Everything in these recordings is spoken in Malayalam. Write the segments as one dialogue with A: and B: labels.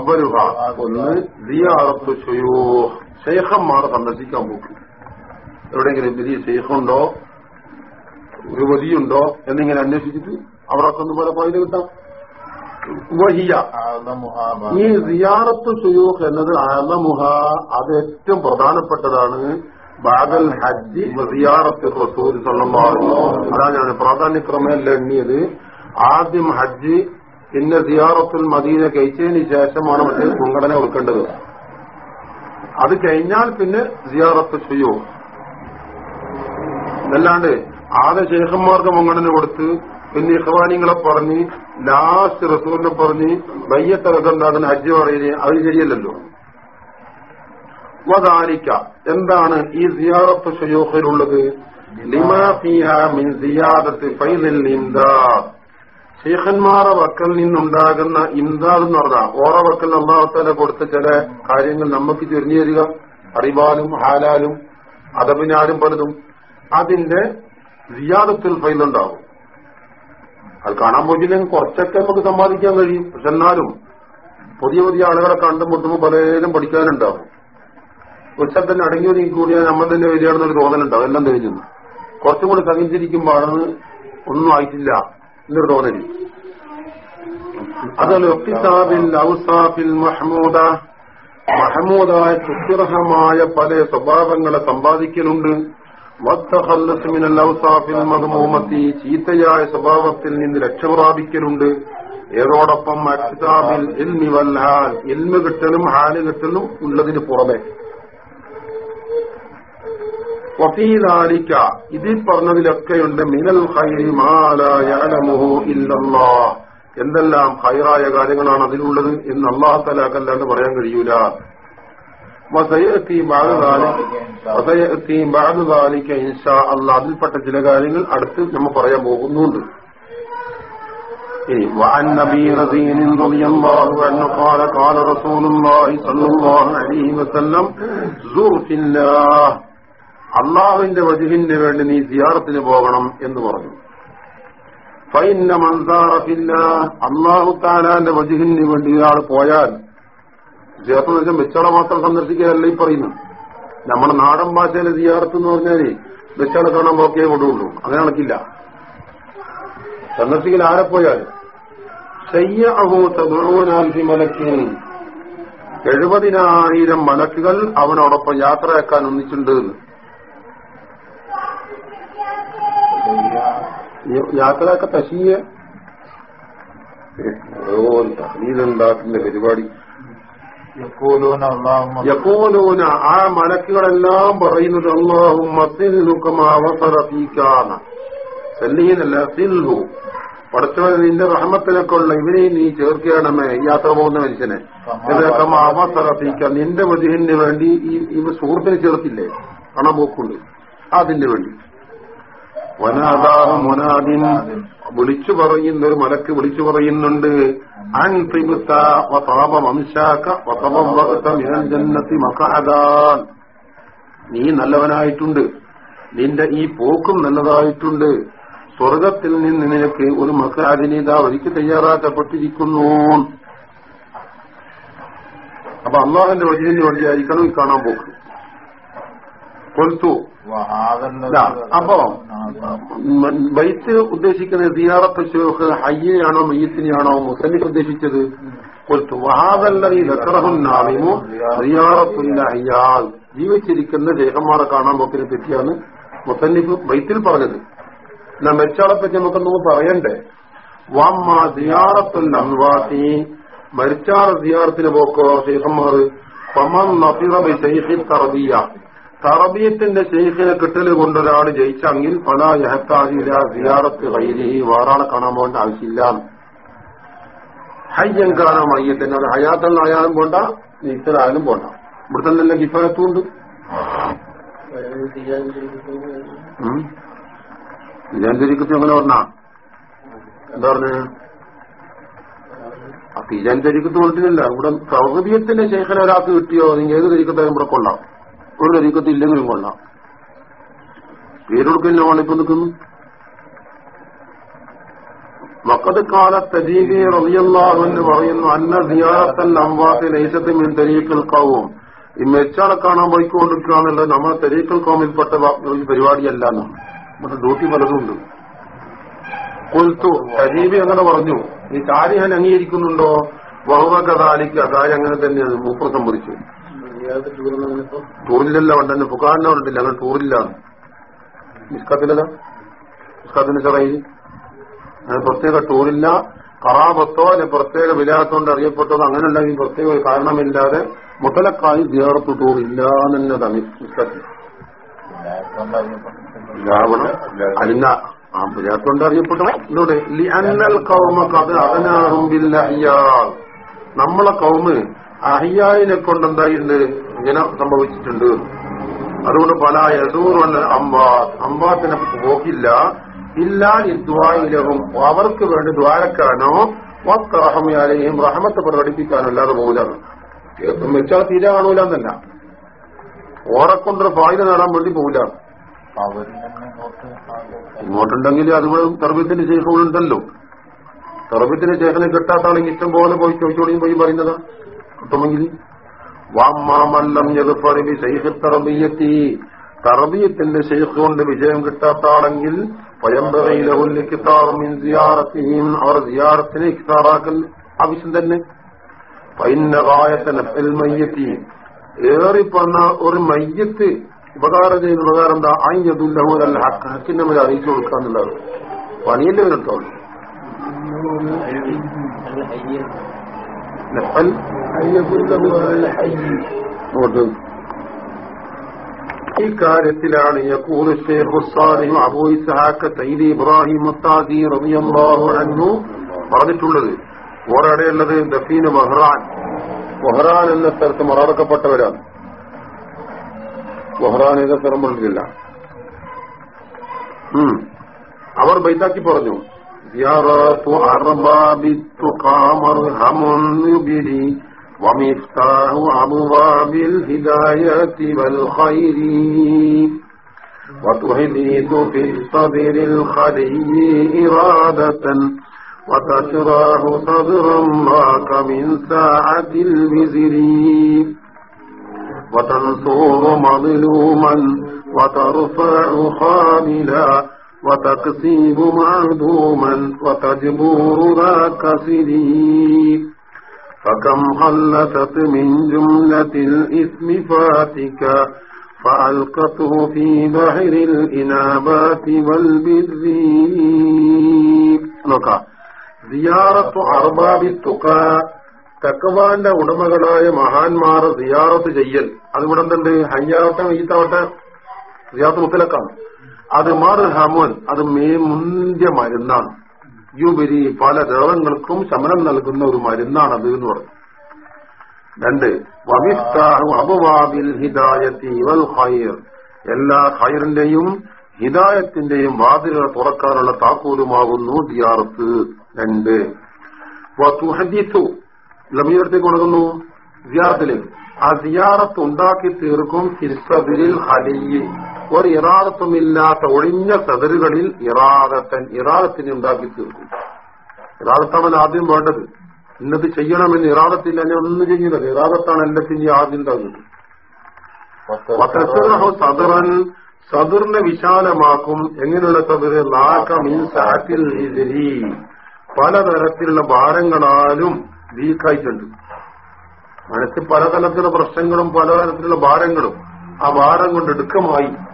A: അവരുക ഒന്ന് ദിയാറത്തു ശേഖന്മാർ സന്ദർശിക്കാൻ പോകും എവിടെയെങ്കിലും വലിയ ശേഖുണ്ടോ? ഒരു വലിയുണ്ടോ? എന്നിങ്ങനെ അന്വേഷിച്ചിട്ട് അവർക്ക് ഒന്ന് പോലെ പോയിന്റ് കിട്ടാം. ഈ സിയാറത്ത് സുയൂഹ് എന്നത് അലമുഹ അത് ഏറ്റവും പ്രധാനപ്പെട്ടതാണ്. ബാഗൽ ഹജ്ജ് സിയാറത്ത് റസൂൽ സല്ലല്ലാഹു അതാണ് ഞാൻ പ്രാധാന്യക്രമേൽ എണ്ണിയത്. ആദ്യം ഹജ്ജ് പിന്നെ സിയാറത്തുൽ മദീന കഴിച്ചതിന് ശേഷമാണ് മറ്റേ സംഘടന കൊടുക്കേണ്ടത് അത് കഴിഞ്ഞാൽ പിന്നെ സിയാറത്ത് ചെയ്യൂ അല്ലാണ്ട് ആദ്യ ശേഖന്മാർക്ക് മുൻഗണന കൊടുത്ത് പിന്നെ ഇഹ്വാനിങ്ങളെ പറഞ്ഞ് ലാസ്റ്റ് റസൂലിനെ പറഞ്ഞ് വയ്യത്തിറക്കുണ്ടാകുന്ന ഹജ്ജ് പറയുന്നത് അത് ശരിയല്ലല്ലോ. വധാരിക്ക എന്താണ് ഈ സിയാറത്ത് ഷയോഹയിലുള്ളത് ലിമാ ഫീഹ മിൻ സിയാദത്ത് ഫൈലിൽ ഇംദാദ് ഷെയ്ഖന്മാരെ വക്കൽ നിന്നുണ്ടാകുന്ന ഇംദാദ് എന്ന് പറഞ്ഞാൽ ഓറ വക്കൽ അള്ളാഹുത്താല കൊടുത്ത ചില കാര്യങ്ങൾ നമുക്ക് തിരിഞ്ഞു തരിക. അറിവാലും ഹാലാലും അതപിനാലും പലതും. അതിന്റെ സിയാദത്തിൽ ഫൈലുണ്ടാവും അത് കാണാൻ പോയില്ലെങ്കിൽ കുറച്ചൊക്കെ നമുക്ക് സമ്പാദിക്കാൻ കഴിയും. പക്ഷെ എന്നാലും പുതിയ പുതിയ ആളുകളെ കണ്ടുമുട്ടുമ്പോൾ പലരും പഠിക്കാനുണ്ടാവും. ഉച്ചൽ തന്നെ അടങ്ങി ഒതുങ്ങി കൂടിയാൽ നമ്മൾ തന്നെ വരികയാണെന്നൊരു തോന്നലുണ്ടാവും. എല്ലാം തെളിഞ്ഞു. കുറച്ചും കൂടി സഹിച്ചിരിക്കുമ്പോഴാണ് ഒന്നും ആയിട്ടില്ല. എന്നൊരു തോന്നൽ ഔസാഫിൽ മഹ്മൂദ. മഹമൂദായ സുസ്ഥിരഹമായ പല സ്വഭാവങ്ങളെ സമ്പാദിക്കലുണ്ട്. മഹമൂമത്തി ചീത്തയായ സ്വഭാവത്തിൽ നിന്ന് രക്ഷ പ്രാപിക്കലുണ്ട്. ഏതോടൊപ്പം ഇൽമി വൽഹാൽ ഇൽമ കിട്ടലും ഹാൽ കിട്ടലും ഉള്ളതിന് പുറമെ. വഫീദാലിക്ക ഇതിൽ പറഞ്ഞതിലൊക്കെയുണ്ട് മിനൽ ഖൈരി മാലാ യഅലമുഹു ഇല്ലല്ലാഹ് എന്തെല്ലാം ഹൈറായ കാര്യങ്ങളാണ് അതിലുള്ളത് എന്ന് അള്ളാഹു തലാക്കല്ലാണ്ട് പറയാൻ കഴിയൂല വസയഅത്തി ബഅദ ദാലിക വസയഅത്തി ബഅദ ദാലിക ഇൻഷാ അല്ലാഹ് അതിൽപ്പെട്ട ചില കാര്യങ്ങൾ അടുത്ത് നമ്മൾ പറയാൻ പോകുന്നുണ്ട് وعن نبي رزين رضي الله عنه قال قال رسول الله صلى الله عليه وسلم زر في الله അള്ളാഹുവിന്റെ വജുഹിന് വേണ്ടി നീ സിയാറത്തിന് പോകണം എന്ന് പറഞ്ഞു. ഫൈന്ന മൻസാറഫില്ല അള്ളാഹു താലാന്റെ വജുഹിന് വേണ്ടി ഒരാൾ പോയാൽ സിയാറത്ത് വെച്ചാൽ വെച്ചള മാത്രം സന്ദർശിക്കാനല്ല ഈ പറയുന്നു നമ്മുടെ നാടൻ ഭാഷയിലെ സിയാറത്ത് എന്ന് പറഞ്ഞാൽ വെച്ചള കാണാൻ പോക്കേ കൊണ്ടുള്ളൂ അങ്ങനെ നടക്കില്ല സന്ദർശിക്കൽ ആരെ പോയാൽ മലക്കിൻ. എഴുപതിനായിരം മലക്കുകൾ അവനോടൊപ്പം യാത്രയാക്കാൻ ഒന്നിച്ചിട്ടുണ്ട് യാത്രയൊക്കെ ഒക്കെ പരിപാടി. യക്കോലോന ആ മലക്കുകളെല്ലാം പറയുന്നത് അള്ളാഹുമാവസറീക്കാണ് സല്ലീനല്ല സിൽഹു. പടച്ചവൻ നിന്റെ റഹമത്തിലൊക്കെ ഉള്ള ഇവനെയും നീ ചേർക്കുകയാണമേ യാത്ര പോകുന്ന മനുഷ്യനെ. അവസറീക്ക നിന്റെ വധുവിന് വേണ്ടി ഈ സുഹൃത്തിനെ ചേർത്തില്ലേ? പണപോക്കുണ്ട് അതിന് വേണ്ടി. വനാദാഹ മുനാദിൻ. വിളിച്ചു പറയുന്ന ഒരു മലക്ക് വിളിച്ചു പറയുന്നുണ്ട്. നീ നല്ലവനായിട്ടുണ്ട്. നിന്റെ ഈ പോക്കും നല്ലതായിട്ടുണ്ട്. സ്വർഗത്തിൽ നിന്ന് നിനക്ക് ഒരു മക്കാദിനിത ഒരുക്കി തയ്യാറാക്കപ്പെട്ടിരിക്കുന്നു. അപ്പൊ അള്ളാഹന്റെ വചനത്തിന് വഴിയായിരിക്കണം ഈ കാണാൻ പോക്ക്. കൊൽത്തു. അപ്പൊ ബൈത്ത് ഉദ്ദേശിക്കുന്നത് സിയാറത്ത് ഷെയ്ഖ് ഹയ്യയാണോ മയ്യത്തിനെയാണോ മുസന്നിഫ് ഉദ്ദേശിച്ചത്? ഹയ്യാൽ ജീവിച്ചിരിക്കുന്ന ദേഹന്മാരെ കാണാൻ പോക്കിനെ പറ്റിയാണ് മുസന്നിഫ് ബൈത്തിൽ പറഞ്ഞത്. എന്നാ മരിച്ചാളെ പറ്റി നമുക്കൊന്നും പറയണ്ടേ? വമ്മ ദിയാറത്തുൽ അംവാത്തി മരിച്ചാറ സിയാറത്തിന് പോക്കോ ശേഖന്മാർ ഫമൻ നഫിറ ബി തർബിയ. തറബീയത്തിന്റെ ശേഖിനെ കിട്ടൽ കൊണ്ടൊരാൾ ജയിച്ചെങ്കിൽ പല യഹത്താജില സിയാറത്ത് കൈരി വേറാളെ കാണാൻ പോകേണ്ട ആവശ്യമില്ല. ഹയ്യൻ കാണാൻ മയ്യത്തിന് അത് ഹയാത്തെന്നായാലും പോണ്ട നീത്തലായാലും പോണ്ട. ഇവിടെ തന്നെ എല്ലാം കിഫായത്തുണ്ട് ഞാൻ എങ്ങനെ പറഞ്ഞ എന്താ പറഞ്ഞ? തിരിക്കത്ത് കൊണ്ടിട്ടില്ല ഇവിടെ സൗകര്യത്തിന്റെ ശേഖരം ഒരാൾക്ക് കിട്ടിയോ? നിങ്ങൾ ഏത് തിരിക്കത്തായാലും ഇവിടെ കൊള്ളാം ഒരു തരീക്കത്ത് ഇല്ലെങ്കിലും കൊള്ളാം പേരൊടുക്കുന്ന ഇപ്പൊ നിൽക്കുന്നു. വക്കത് കാല തജീബി റളിയല്ലാഹു എന്ന് പറയുന്നു അന്ന സിയാറത്തൽ അമ്പാസി ലൈസത്ത് മിൻ തരീഖിൽ ഖൗം. ഈ മെച്ചാളെ കാണാൻ പോയിക്കൊണ്ടിരിക്കുക എന്നുള്ളത് നമ്മളെ തെരീക്കൽ കോമിൽപ്പെട്ട പരിപാടിയല്ല എന്നാണ് നമ്മുടെ ഡ്യൂട്ടി പലതുണ്ട്. കൊൽത്തു തരീബി അങ്ങനെ പറഞ്ഞു? ഈ കാര്യം അംഗീകരിക്കുന്നുണ്ടോ? വഹുവകദാലിക്ക് അതായത് അങ്ങനെ തന്നെയാണ് മൂപ്പർ സംബന്ധിച്ചു. ടൂറില്ലല്ല ഉണ്ടെന്നെ ഫുഖാറിനെ ഉണ്ടില്ല അങ്ങനെ ടൂറില്ല അങ്ങനെ പ്രത്യേക ടൂറില്ല കറാപത്തോ അല്ലെ പ്രത്യേക വിലാസത്തോണ്ട് അറിയപ്പെട്ടതോ അങ്ങനെ ഈ പ്രത്യേക ഒരു കാരണമില്ലാതെ മുതലക്കായി ജിയാറത്ത് ടൂർ ഇല്ല എന്നതാണ് അല്ല ആ വിലാസത്തോണ്ട് അറിയപ്പെട്ടത്. ഇതോടെ അന്നൽ നമ്മളെ കൗമ് അഹിയായിനെ കൊണ്ട് എന്തായിട്ടുണ്ട് ഇങ്ങനെ സംഭവിച്ചിട്ടുണ്ട്? അതുകൊണ്ട് പല യസൂറുള്ള അമ്പാത്ത് അമ്പാത്തിനെ പോകില്ല. ഇല്ലാ ഇദ്വായിലവും അവർക്ക് വേണ്ടി ദ്വാരക്കാനോ വത്തറഹമയാലെയും റഹമത്ത് പ്രകടിപ്പിക്കാനോ അല്ലാതെ പോകില്ല വെച്ചാൽ തീരെ കാണൂല എന്നല്ല. ഓറക്കൊണ്ടൊരു ഫായില നേടാൻ വേണ്ടി പോകില്ല. ഇങ്ങോട്ടുണ്ടെങ്കിൽ അതുപോലെ തർബീത്തിന്റെ ശേഷം ഉണ്ടല്ലോ തെറബിത്തിന്റെ ശേഷം കിട്ടാത്ത ആളെങ്കിൽ ഇഷ്ടം പോലെ പോയി ചോദിച്ചോളിയും പോയി പറയുന്നതാ. കിട്ടുമെങ്കിൽ വാമാമല്ലം ചെറുപ്പറിവി ശൈഖ് തറബിയത്തി തറബിയത്തിന്റെ ശൈഖ് കൊണ്ട് വിജയം കിട്ടാത്ത ആണെങ്കിൽ സിയാറത്തിയും അവർ സിയാറത്തിനെ ഇഖ്താറാക്കൽ ആവശ്യം തന്നെ. പൈന്നകായത്തിന് മയ്യത്തി. പറഞ്ഞ ഒരു മയ്യത്ത് ഉപകാരം ചെയ്യുന്ന ഉപകാരം എന്താ? അയ്യതുല്ലഹൂരല്ല ഹക്കിന്റെ മേലെ അറിയിച്ചു കൊടുക്കാന്നുള്ളത് പണിയല്ലേ വരത്തോളൂ നഫൽ അങ്ങോട്ട് ഈ കാര്യത്തിലാണ് യക്കൂർ ഷേഖ് സാലിഹു അബൂ ഇസ്ഹാഖ് തൈലി ഇബ്രാഹിം മുത്താദി റളിയല്ലാഹു അൻഹു പറഞ്ഞിട്ടുള്ളത്. ഓരടെയുള്ളത് ദഫീന് മഹ്റാൻ. മൊഹ്റാൻ എന്ന സ്ഥലത്ത് മറടക്കപ്പെട്ടവരാണ് ബഹ്റാൻ എന്ന സ്ഥലം പറഞ്ഞിട്ടില്ല അവർ ബൈത്താക്കി പറഞ്ഞു. زيارة أرباب التقى مرهم يبري ومفتاح أبواب الهداية والخير. وتحدث في الصدر الخلي إرادة وتشرح صدرا راك من ساعة الوزر. وتنصر مظلوما وترفع خاملا وتكسيب معدوما وتجبور ذا كسري فكم خلتت من جملة الإثم فاتكا فألقته في بحر الإنابات والبر നോക്കാം സിയാറത്തു അർബാബി തുക തക്കവാന്റെ ഉടമകളായ മഹാന്മാർ സിയാറത്ത് ചെയ്യൽ അതിവിടെ എന്തുണ്ട് ഹയ്യാവട്ടെ ഈത്താവട്ടെ സിയാറത്ത് മുത്തലക്കാണ് അത് മർഹമുൻ അത് മുന്തിയ മരുന്നാണ്. യുബരി പല രോഗങ്ങൾക്കും ശമനം നൽകുന്ന ഒരു മരുന്നാണ് അത് എന്ന് പറഞ്ഞു. രണ്ട് ഹിദായത്തി വൽ എല്ലാ ഹൈറിന്റെയും ഹിദായത്തിന്റെയും വാതിലുകൾ തുറക്കാനുള്ള താക്കോലുമാകുന്നു ദിയാറത്ത് രണ്ട് വതുഹദിത്തു ലമീറത്തേക്ക് കൊടുക്കുന്നു ദിയാർത്തിലേക്ക് ആ ദിയാറത്ത് ഉണ്ടാക്കി തീർക്കും ഫിൽസബിരിൽ ഹലിയിൽ ഒരു ഇറാദത്തുമില്ലാത്ത ഒഴിഞ്ഞ സദറുകളിൽ ഇറാദത്തൻ ഇറാദത്തിനെ ഉണ്ടാക്കി തീർക്കും. ഇറാദത്താണ് ആദ്യം വേണ്ടത്. ഇന്നത് ചെയ്യണമെന്ന് ഇറാദത്തിൽ തന്നെ ഒന്നും ചെയ്യുന്നത് ഇറാദത്താണ് എല്ലാത്തിന്റെയും ആദ്യം തന്നത്. സദറൻ സദറിനെ വിശാലമാക്കും. എങ്ങനെയുള്ള സദറ്? ലാക്ക മീൻ സാറ്റിൽ ഹിസ്രി പലതരത്തിലുള്ള ഭാരങ്ങളാലും വീക്കായിട്ടുണ്ട്. മനസ്സിൽ പലതരത്തിലുള്ള പ്രശ്നങ്ങളും പലതരത്തിലുള്ള ഭാരങ്ങളും ആ ഭാരം കൊണ്ട് എടുക്കമായി.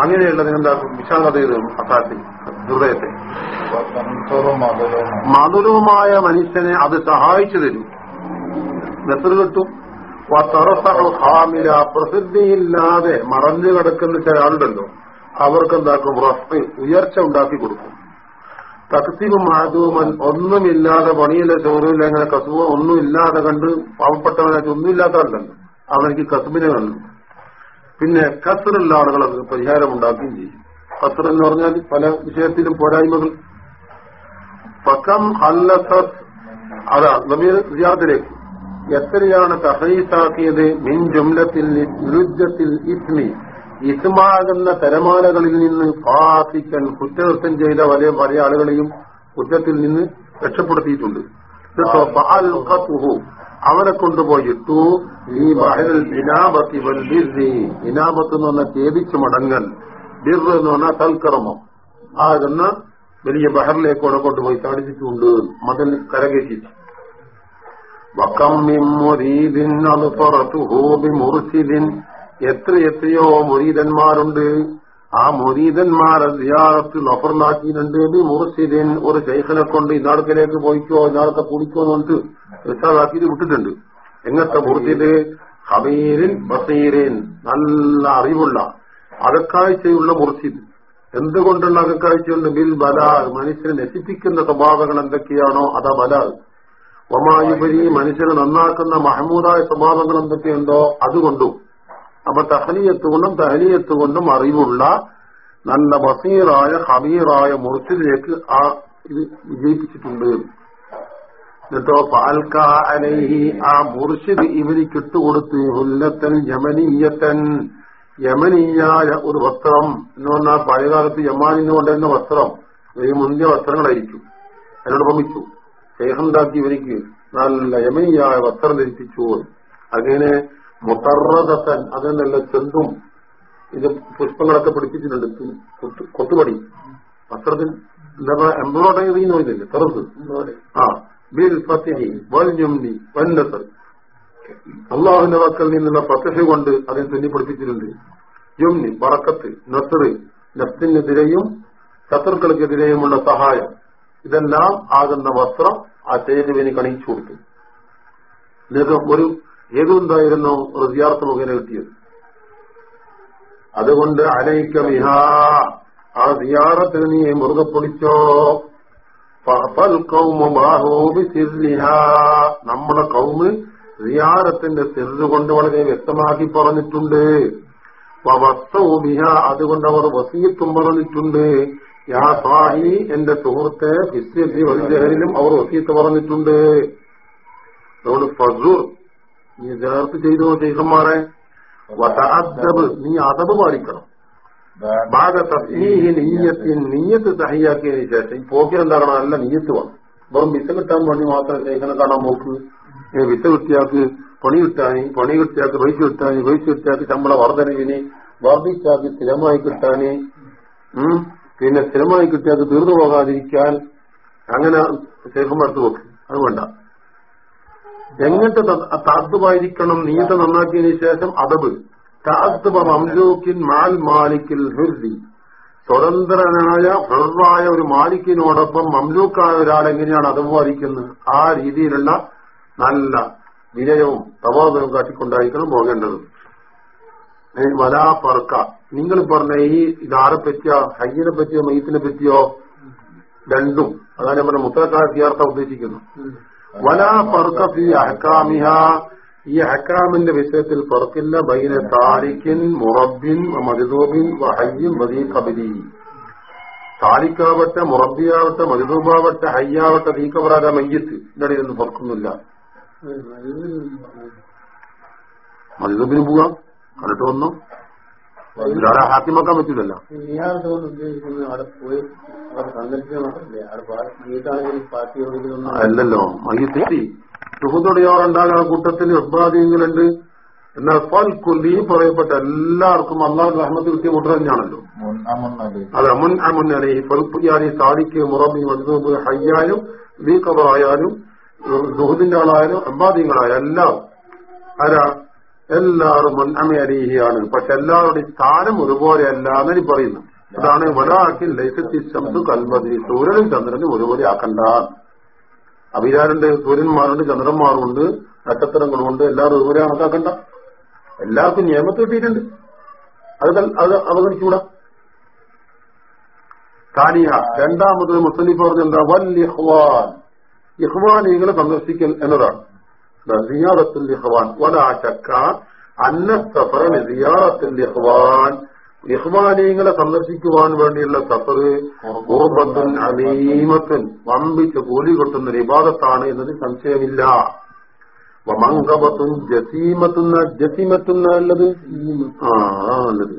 A: അങ്ങനെയുള്ളതിന് എന്താക്കും വിശാലത ചെയ്തു ഹൃദയത്തെ. മധുരവുമായ മനുഷ്യനെ അത് സഹായിച്ചു തരും. കിട്ടും. പ്രസിദ്ധിയില്ലാതെ മറഞ്ഞു കിടക്കുന്ന ചില ആളുണ്ടല്ലോ. അവർക്ക് എന്താക്കും? റഫ് ഉയർച്ച ഉണ്ടാക്കി കൊടുക്കും. തക്സീബ് മാധൂമൻ ഒന്നുമില്ലാതെ പണിയില്ല ചോറില്ല അങ്ങനെ കസുവ ഒന്നുമില്ലാതെ കണ്ട് പാവപ്പെട്ടവനായിട്ട് ഒന്നുമില്ലാത്തവരുണ്ടല്ലോ അവനെനിക്ക് കസുബിനെ കണ്ടു. പിന്നെ കസറുള്ള ആളുകൾ അത് പരിഹാരം ഉണ്ടാക്കുകയും ചെയ്യും. കസർ എന്ന് പറഞ്ഞാൽ പല വിഷയത്തിലും പോരായ്മകൾ. പക്കം ഹല്ലസത്ത് അതാ നബീർ സിയാദിലേക്ക് എത്രയാണ് തഹീസാക്കിയത് മിൻ ജുംലത്തിൽ വിരുദ്ധത്തിൽ ഇസ്മി. ഇസ്മാകുന്ന തരമാലകളിൽ നിന്ന് പാസിക്കൻ കുറ്റകൃത്യം ചെയ്ത വലിയ പല ആളുകളെയും കുറ്റത്തിൽ നിന്ന് രക്ഷപ്പെടുത്തിയിട്ടുണ്ട്. അവനെ കൊണ്ടുപോയിട്ടു ഈ ബഹരൽ ഇനാബത്തി വൽ ബിർരി. ഇനാബത്ത് എന്ന് പറഞ്ഞാൽ ഛേദിച്ച് മടങ്ങൽ. ബിർ എന്ന് പറഞ്ഞാൽ തൽക്കർമ്മം. എന്ന വലിയ ബഹറിലേക്ക് അവിടെ കൊണ്ടുപോയി താടിച്ചിട്ടുണ്ട് അൽഫറതുഹു ബിമുർശിദിൻ. എത്ര എത്രയോ മുരീദന്മാരുണ്ട്. ആ മുരീദന്മാരെ സിയാറത്ത് നഫറിലാക്കിയിട്ടുണ്ട് ബി മുർശിദിൻ ഒരു ശൈഖനെ കൊണ്ട് ഇന്നാടത്തിലേക്ക് പോയിക്കോ ഇന്നാടത്തെ കുടിക്കോ എന്ന് പറഞ്ഞിട്ട് റിസാദാക്കിയിട്ട് വിട്ടിട്ടുണ്ട്. എങ്ങനത്തെ മുർശിദ് ഹബീരിൻ ബസീരിൻ. നല്ല അറിവുള്ള അകക്കാഴ്ചയുള്ള മുർശിദ് എന്തുകൊണ്ടുള്ള അകക്കാഴ്ചയുണ്ട്? ബിൽ ബലാ മനുഷ്യനെ നശിപ്പിക്കുന്ന സ്വഭാവങ്ങൾ എന്തൊക്കെയാണോ അതാ ബലാ ഒമായുപരി മനുഷ്യനെ നന്നാക്കുന്ന മഹമൂദായ സ്വഭാവങ്ങൾ എന്തൊക്കെയുണ്ടോ അതുകൊണ്ടും. അപ്പൊ തഹലിയത്ത് കൊണ്ടും തഹലിയത്ത് കൊണ്ടും അറിവുള്ള നല്ല ബസീറായ ഹബീറായ മുർഷിദിലേക്ക് ആ ഇത് വിജയിപ്പിച്ചിട്ടുണ്ട്. എന്നിട്ടോ പാൽക്ക അലൈഹി ആ മുർഷിദ് ഇവർ ഇട്ടുകൊടുത്ത് ഹുല്ലത്തൻ യമനീയത്തൻ യമനീയായ ഒരു വസ്ത്രം എന്ന് പറഞ്ഞാൽ പഴയകാലത്ത് യമാനിന്ന് കൊണ്ടുവരുന്ന വസ്ത്രം ഈ മുന്തിയ വസ്ത്രങ്ങളായിരിക്കും. എന്നോട് ഭമിച്ചു ശേഖണ്ടാക്കി ഇവർക്ക് നല്ല യമനീയായ വസ്ത്രം ധരിപ്പിച്ചു. അങ്ങനെ മുത്തറതൻ അതെന്നല്ല നല്ല ചെന്തും. ഇത് പുഷ്പങ്ങളൊക്കെ പിടിപ്പിച്ചിട്ടുണ്ട്. കൊത്തുപടി. വസ്ത്രത്തിൽ എംബ്രോയിഡറി എന്ന് പറയുന്നില്ലേ? തെറുത്ത്. ആ. ബിൽ ഫത്തിഹി വൽ ജുംനി വൻ നസർ. അള്ളാഹുവിന്റെ വക്കൽ നിന്നുള്ള ഫത്തഹ കൊണ്ട് അതിനെ തുന്നി പിടിപ്പിച്ചിട്ടുണ്ട്. ജുംനി പറക്കത്ത് നസറ് നഫ്തിനെതിരെയും ശത്രുക്കൾക്കെതിരെയുമുള്ള സഹായം. ഇതെല്ലാം ആകുന്ന വസ്ത്രം ആ സേതുവിന് കണിച്ചു കൊടുത്തു. ഒരു ഏതുണ്ടായിരുന്നു റസിയാർത്ത് സിയാർത്ത് മുഖേന കിട്ടിയത് അതുകൊണ്ട് അലൈക്ക മിഹ ആ സിയാറത്തിന് നീ മുറുകെ പൊളിച്ചോ. നമ്മുടെ കൗമ് സിയാറത്തിന്റെ സിറ് കൊണ്ട് വളരെ വ്യക്തമാക്കി പറഞ്ഞിട്ടുണ്ട്. അതുകൊണ്ട് അവർ വസീത്തും പറഞ്ഞിട്ടുണ്ട് യാ സാഹി എന്റെ സുഹൃത്തെ ഫിസ്യത്തി അവർ വസീത്ത് പറഞ്ഞിട്ടുണ്ട് അതുകൊണ്ട് ഫസൂർ ചേർത്ത് ചെയ്തോ ശേഖന്മാരെ വതഅദ്ദബ് നീ അതബ് പാലിക്കണം. ഭാഗ തസ്മീഹി നീയത്തിൻ നീയത്ത് സഹിയാക്കിയതിന് ശേഷം ഈ പോക്കിൽ എന്താകണം നല്ല നീയത്ത് വേണം വെറും വിസ കിട്ടാൻ വേണ്ടി മാത്രം ശേഖനെ കാണാൻ നോക്ക്. വിസ കിട്ടിയാക്ക് പണി കിട്ടാനി പണി കിട്ടിയാക്ക് പൈസ കിട്ടാനി പൈസ കിട്ടിയാക്ക് ശമ്പള വർധനവിന് വർദ്ധിച്ചാക്ക് സ്ഥിരമായി കിട്ടാന് പിന്നെ സ്ഥിരമായി കിട്ടിയാക്ക് തീർന്നു പോകാതിരിക്കാൻ അങ്ങനെ ശേഖന്മാർക്ക് നോക്ക്. അത് വേണ്ട. എങ്ങനത്തെ താത്തുമായിരിക്കണം നീയത്ത് നന്നാക്കിയതിനു ശേഷം അതബ്. താത്തുബ മാൽ മാലിക്കിൽ ഹുർദി. സ്വതന്ത്രനായ ഹുറായ ഒരു മാലിക്കിനോടൊപ്പം മംലൂക്കായ ഒരാൾ എങ്ങനെയാണ് അതവ് വാദിക്കുന്നത്? ആ രീതിയിലുള്ള നല്ല വിനയവും തവാദവും കാട്ടിക്കൊണ്ടായിരിക്കണം പോകേണ്ടത്. വലാ പറക്ക നിങ്ങൾ പറഞ്ഞ ഈ ഇതാരെ പറ്റിയോ ഹയ്യനെ പറ്റിയോ മയ്യത്തിനെ പറ്റിയോ രണ്ടും. അതാണ് നമ്മുടെ മുത്തക്കാർത്തിയാർത്ഥ ഉദ്ദേശിക്കുന്നു വലാ ഫർഖ ഫി അഹ്കാമിഹ. ഈ അഹ്കാമിന്റെ വിഷയത്തിൽ ഫർക്കില്ല ബൈന താരിഖിൻ മുറബിൻ മജദൂബിൻ വഹയ്യും വദീ കബിലി താലിക്കാവട്ടെ മുറബിയാവട്ടെ മജദൂബാവട്ടെ ഹയ്യാവട്ടെ ദീക്കബറാക മയ്യത്ത്. ഇതിന്റെ ഒന്നും ഫർക്കൊന്നുമില്ല മജദൂബിന് പോവാം. കണ്ടിട്ട് വന്നു? ഇതാരെ ഹാക്കിമാക്കാൻ പറ്റില്ലല്ലോ
B: അവിടെ അവിടെ അവിടെ
A: അല്ലല്ലോ. മയ്യത്തി സുഹൃത്തുടയോറുണ്ടാകുന്ന കൂട്ടത്തിൽ ഉപാധികളുണ്ട് എന്നാൽ ഫൽ കുല്ലി പറയപ്പെട്ട എല്ലാവർക്കും അള്ളാഹു റഹ്മത്ത് കിട്ടിയ കൂട്ടർ തന്നെയാണല്ലോ.
B: അതെ
A: അത് അമുൻ അലി. ഫൽപ്പുയാനി സാദിക്ക് മുറബി മദ്ദൂബ് ഹയ്യാനും ദീഖബറായാലും സുഹൃത്തിന്റെ ആളായാലും അമ്പാദികളായാലും എല്ലാം. ആരാ? എല്ലാവരും മുൻഅമേരിയാണ് പക്ഷെ എല്ലാവരുടെയും സ്ഥാനം ഒരുപോലെയല്ല എന്നി പറയുന്നു അതാണ് വലാക്കിൽ ലൈസത്തി ശംസു കൽമതി സൂര്യനും ചന്ദ്രനും ഒരുപോലെ ആക്കണ്ട. അഭിരാരുണ്ട് സൂര്യന്മാരുണ്ട് ചന്ദ്രന്മാരുണ്ട് നക്ഷത്രങ്ങളുണ്ട്. എല്ലാവരും ഒരുപോലെ കണക്കാക്കണ്ട. എല്ലാവർക്കും നിയമത്ത് കിട്ടിയിട്ടുണ്ട്. അത് അത് അവഗണിച്ചുകൂടാ. താനിയ രണ്ടാമത് മുസ്ലിം പറഞ്ഞെന്താ? വൽ ഇഹ്വാൻ ഇഹ്വാനികളെ സന്ദർശിക്കൽ എന്നതാണ്. സിയാറത്തുൽ ഇഹ്വാൻ വലാ ശക്ക അന്ന സഫറ സിയാറത്തുൽ ഇഹ്വാൻ ഇഹ്വാനീങ്ങളെ സന്ദർശിക്കുവാൻ വേണ്ടിയുള്ള സഫർ കുർബത്തുൻ അലീമത്തുൻ. വമ്പിച്ച് കൂലി കൊട്ടുന്ന ഒരു ഇബാദത്താണ് എന്നതിൽ സംശയമില്ല. വമങ്കബത്തുൻ ജസീമത്തുന്ന ജസീമത്തുന്ന ഉള്ളത് ആ ഉള്ളത്